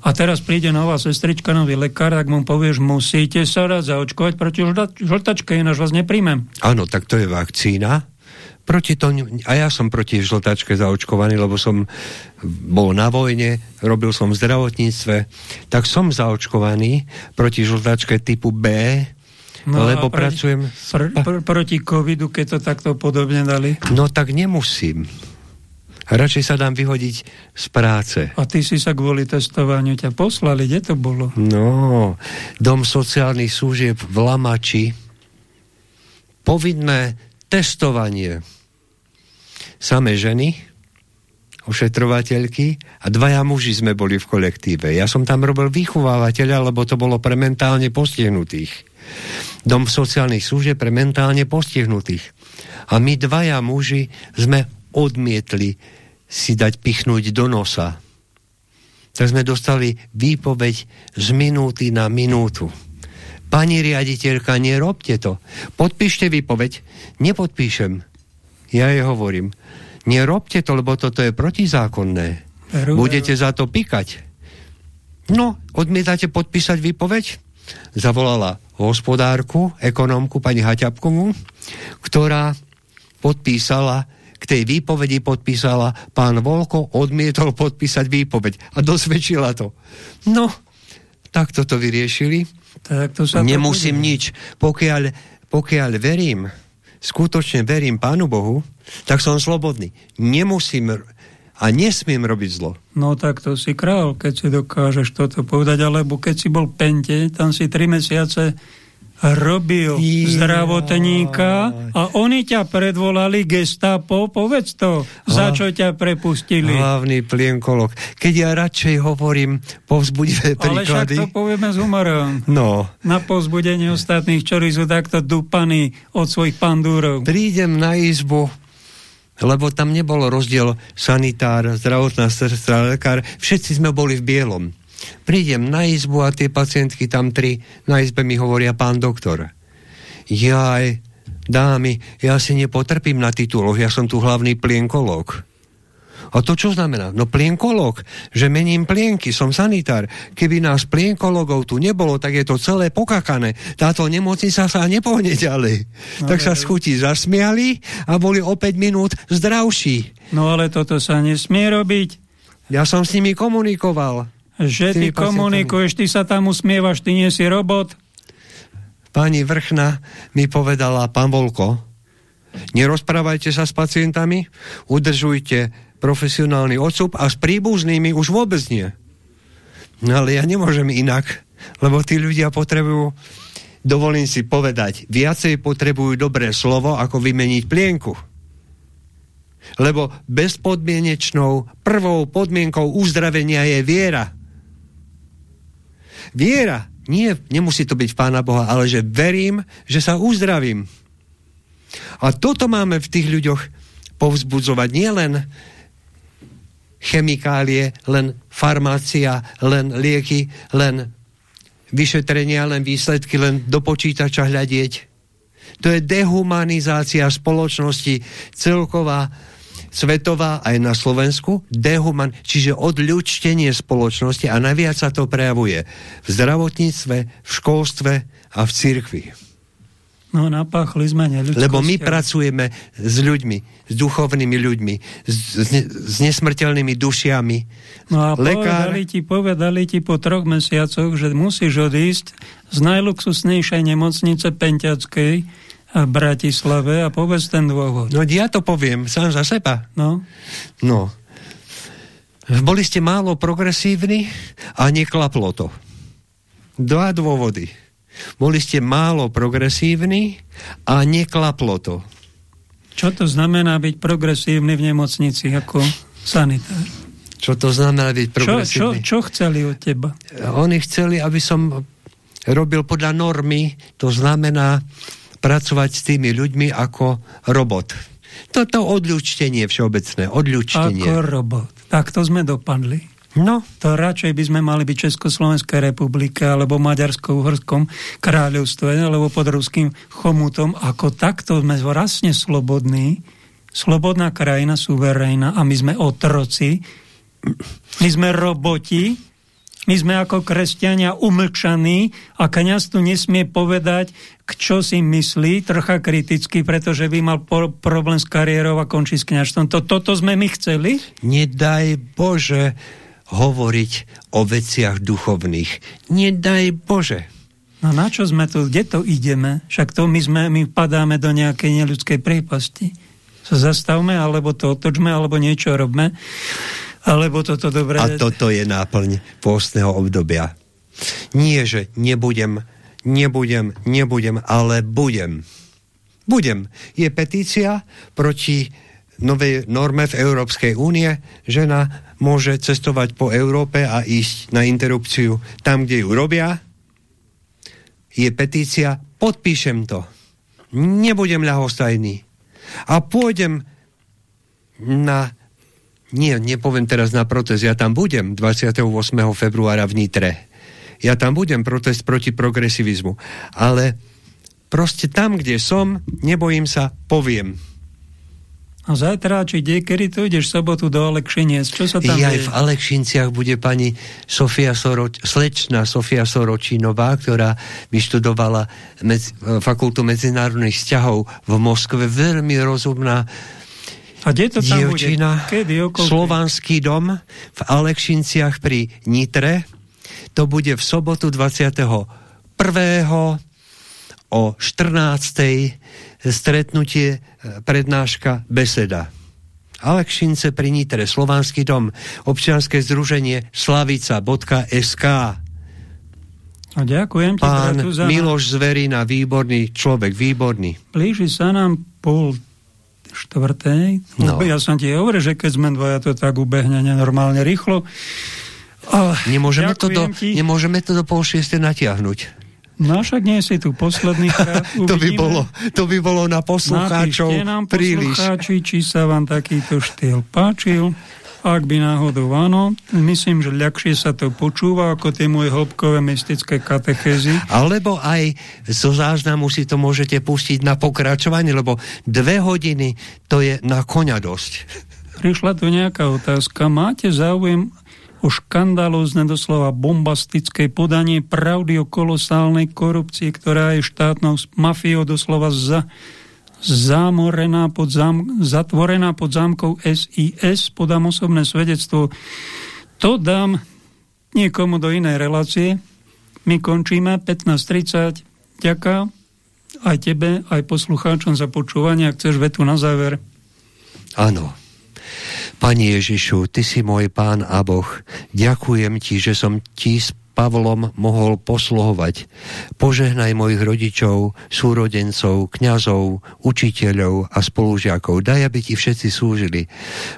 a teraz príde nová sestrička, nový lekár, tak mu povieš, musíte sa raz zaočkovať proti žltačke, ináč vás nepríjmem. Áno, tak to je vakcína. Proti to, a ja som proti žltačke zaočkovaný, lebo som bol na vojne, robil som v zdravotníctve, tak som zaočkovaný proti žltačke typu B, No lebo proti, pracujem... Pr, pr, proti covidu, keď to takto podobne dali? No tak nemusím. Radšej sa dám vyhodiť z práce. A ty si sa kvôli testovaniu ťa poslali, kde to bolo? No, dom sociálnych služieb v Lamači. Povinné testovanie. Samé ženy, ošetrovateľky a dvaja muži sme boli v kolektíve. Ja som tam robil vychovávateľa, lebo to bolo pre mentálne postihnutých. Dom sociálnych služieb pre mentálne postihnutých. A my dvaja muži sme odmietli si dať pichnúť do nosa. Tak sme dostali výpoveď z minúty na minútu. Pani riaditeľka, nerobte to. Podpíšte výpoveď. Nepodpíšem. Ja jej hovorím. Nerobte to, lebo toto je protizákonné. Veru, Budete za to pikať. No, odmietate podpísať výpoveď? Zavolala hospodárku, ekonomku, pani Haťapkovú, ktorá podpísala k tej výpovedi podpísala, pán Volko odmietol podpísať výpoveď a dosvedčila to. No, tak toto vyriešili. Tak to sa Nemusím nič. Pokiaľ, pokiaľ verím, skutočne verím Pánu Bohu, tak som slobodný. Nemusím a nesmiem robiť zlo. No tak to si král, keď si dokážeš toto povedať, alebo keď si bol pente, tam si tri mesiace robil zdravotníka a oni ťa predvolali gestapo, povedz to, za čo ťa prepustili. Hlavný plienkolog. Keď ja radšej hovorím povzbudivé príklady. Ale však to povieme s humorom. No. Na povzbudenie ostatných, ktorí sú takto dupaní od svojich pandúrov. Prídem na izbu, lebo tam nebol rozdiel sanitár, zdravotná sestra, lekár, všetci sme boli v bielom. Prídem na izbu a tie pacientky tam tri na izbe mi hovoria pán doktor. Jaj, dámy, ja si nepotrpím na tituloch, ja som tu hlavný plienkolog. A to čo znamená? No plienkolog, že mením plienky, som sanitár. Keby nás plienkologov tu nebolo, tak je to celé pokakané. Táto nemocnica sa nepohne ďalej. No, tak sa schutí zasmiali a boli o 5 minút zdravší. No ale toto sa nesmie robiť. Ja som s nimi komunikoval. Že ty komunikuješ, ty sa tam usmievaš, ty nie si robot? Pani Vrchna mi povedala, pán Volko, nerozprávajte sa s pacientami, udržujte profesionálny odsup a s príbuznými už vôbec nie. No ale ja nemôžem inak, lebo tí ľudia potrebujú, dovolím si povedať, viacej potrebujú dobré slovo, ako vymeniť plienku. Lebo bezpodmienečnou prvou podmienkou uzdravenia je viera. Viera, nie, nemusí to byť v Pána Boha, ale že verím, že sa uzdravím. A toto máme v tých ľuďoch povzbudzovať nielen chemikálie, len farmácia, len lieky, len vyšetrenia, len výsledky, len do počítača hľadieť. To je dehumanizácia spoločnosti, celková svetová aj na Slovensku, dehuman, čiže odľučtenie spoločnosti a najviac sa to prejavuje v zdravotníctve, v školstve a v cirkvi. No napáchli sme neľudskosť. Lebo my pracujeme s ľuďmi, s duchovnými ľuďmi, s, s, s nesmrteľnými dušiami. No a Lekár... povedali, ti, povedali ti po troch mesiacoch, že musíš odísť z najluxusnejšej nemocnice Pentiackej, Bratislave a povedz ten dôvod. No ja to poviem sám za seba. No, No. Boli ste málo progresívni a neklaplo to. Dva dôvody. Boli ste málo progresívni a neklaplo to. čo to znamená byť progresívny v nemocnici ako sanitár? Čo to znamená byť Čo, čo, progresívny? čo chceli od teba? Oni chceli, aby som robil podľa normy, to znamená pracovať s tými ľuďmi ako robot. Toto odľúčtenie všeobecné, odľúčtenie. Ako robot. Tak to sme dopadli. No, To radšej by sme mali byť Československá republika alebo Maďarsko-Uhorskom kráľovstve alebo pod ruským chomutom. Ako takto sme vlastne slobodní. Slobodná krajina, suverénna a my sme otroci. My sme roboti. My sme ako kresťania umlčaní a kniaz tu nesmie povedať, čo si myslí, trocha kriticky, pretože by mal po- problém s kariérou a končí s kniažstvom. To, toto sme my chceli? nedaj Bože hovoriť o veciach duchovných. Nedaj Bože. No na čo sme tu? Kde to ideme? Však to my, sme, my padáme do nejakej neľudskej priepasti. Sa zastavme, alebo to otočme, alebo niečo robme. Alebo toto dobre... A toto je náplň pôstneho obdobia. Nie, že nebudem, nebudem, nebudem, ale budem. Budem. Je petícia proti novej norme v Európskej únie. Žena môže cestovať po Európe a ísť na interrupciu tam, kde ju robia. Je petícia, podpíšem to. Nebudem ľahostajný. A pôjdem na nie, nepoviem teraz na protest, ja tam budem 28. februára v Nitre. Ja tam budem protest proti progresivizmu. Ale proste tam, kde som, nebojím sa, poviem. A zajtra, či kde, kedy tu ideš sobotu do Alekšiniec? Čo sa tam aj v Alekšinciach bude pani Sofia Soroč, slečná Sofia Soročinová, ktorá vyštudovala medzi, fakultu medzinárodných vzťahov v Moskve. Veľmi rozumná A kde to tam dievčina, bude? Kedy, okolo? Slovanský dom v Alekšinciach pri Nitre. To bude v sobotu 21. o 14. stretnutie, e, prednáška, beseda. Alekšince pri Nitre, Slovanský dom, občianske združenie slavica.sk A ďakujem ti, Pán bratu, za... Miloš Zverina, výborný človek, výborný. Blíži sa nám pol štvrtej. No. Ja som ti hovoril, že keď sme dvaja, to tak ubehne nenormálne rýchlo. A Nemôžeme to, do, ti. nemôžeme to do pol šieste natiahnuť. No však nie si tu posledný krát. To by, bolo, to by bolo na poslucháčov Napíšte nám príliš. či sa vám takýto štýl páčil. Ak by náhodou áno, myslím, že ľahšie sa to počúva ako tie moje hĺbkové mystické katechézy. Alebo aj zo záznamu si to môžete pustiť na pokračovanie, lebo dve hodiny to je na koňa dosť. Prišla tu nejaká otázka. Máte záujem o škandalózne, doslova bombastické podanie pravdy o kolosálnej korupcii, ktorá je štátnou mafiou doslova za, zamorená pod zám, zatvorená pod zámkou SIS. Podám osobné svedectvo. To dám niekomu do inej relácie. My končíme 15.30. Ďaká aj tebe, aj poslucháčom za počúvanie. Ak chceš vetu na záver. Áno. Pani Ježišu, Ty si môj pán a Boh. Ďakujem Ti, že som Ti s Pavlom mohol posluhovať. Požehnaj mojich rodičov, súrodencov, kňazov, učiteľov a spolužiakov. Daj, aby Ti všetci slúžili.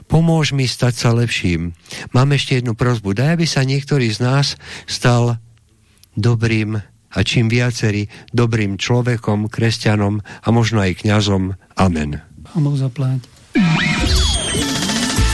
Pomôž mi stať sa lepším. Mám ešte jednu prozbu. Daj, aby sa niektorý z nás stal dobrým a čím viacerí dobrým človekom, kresťanom a možno aj kňazom. Amen. Pán.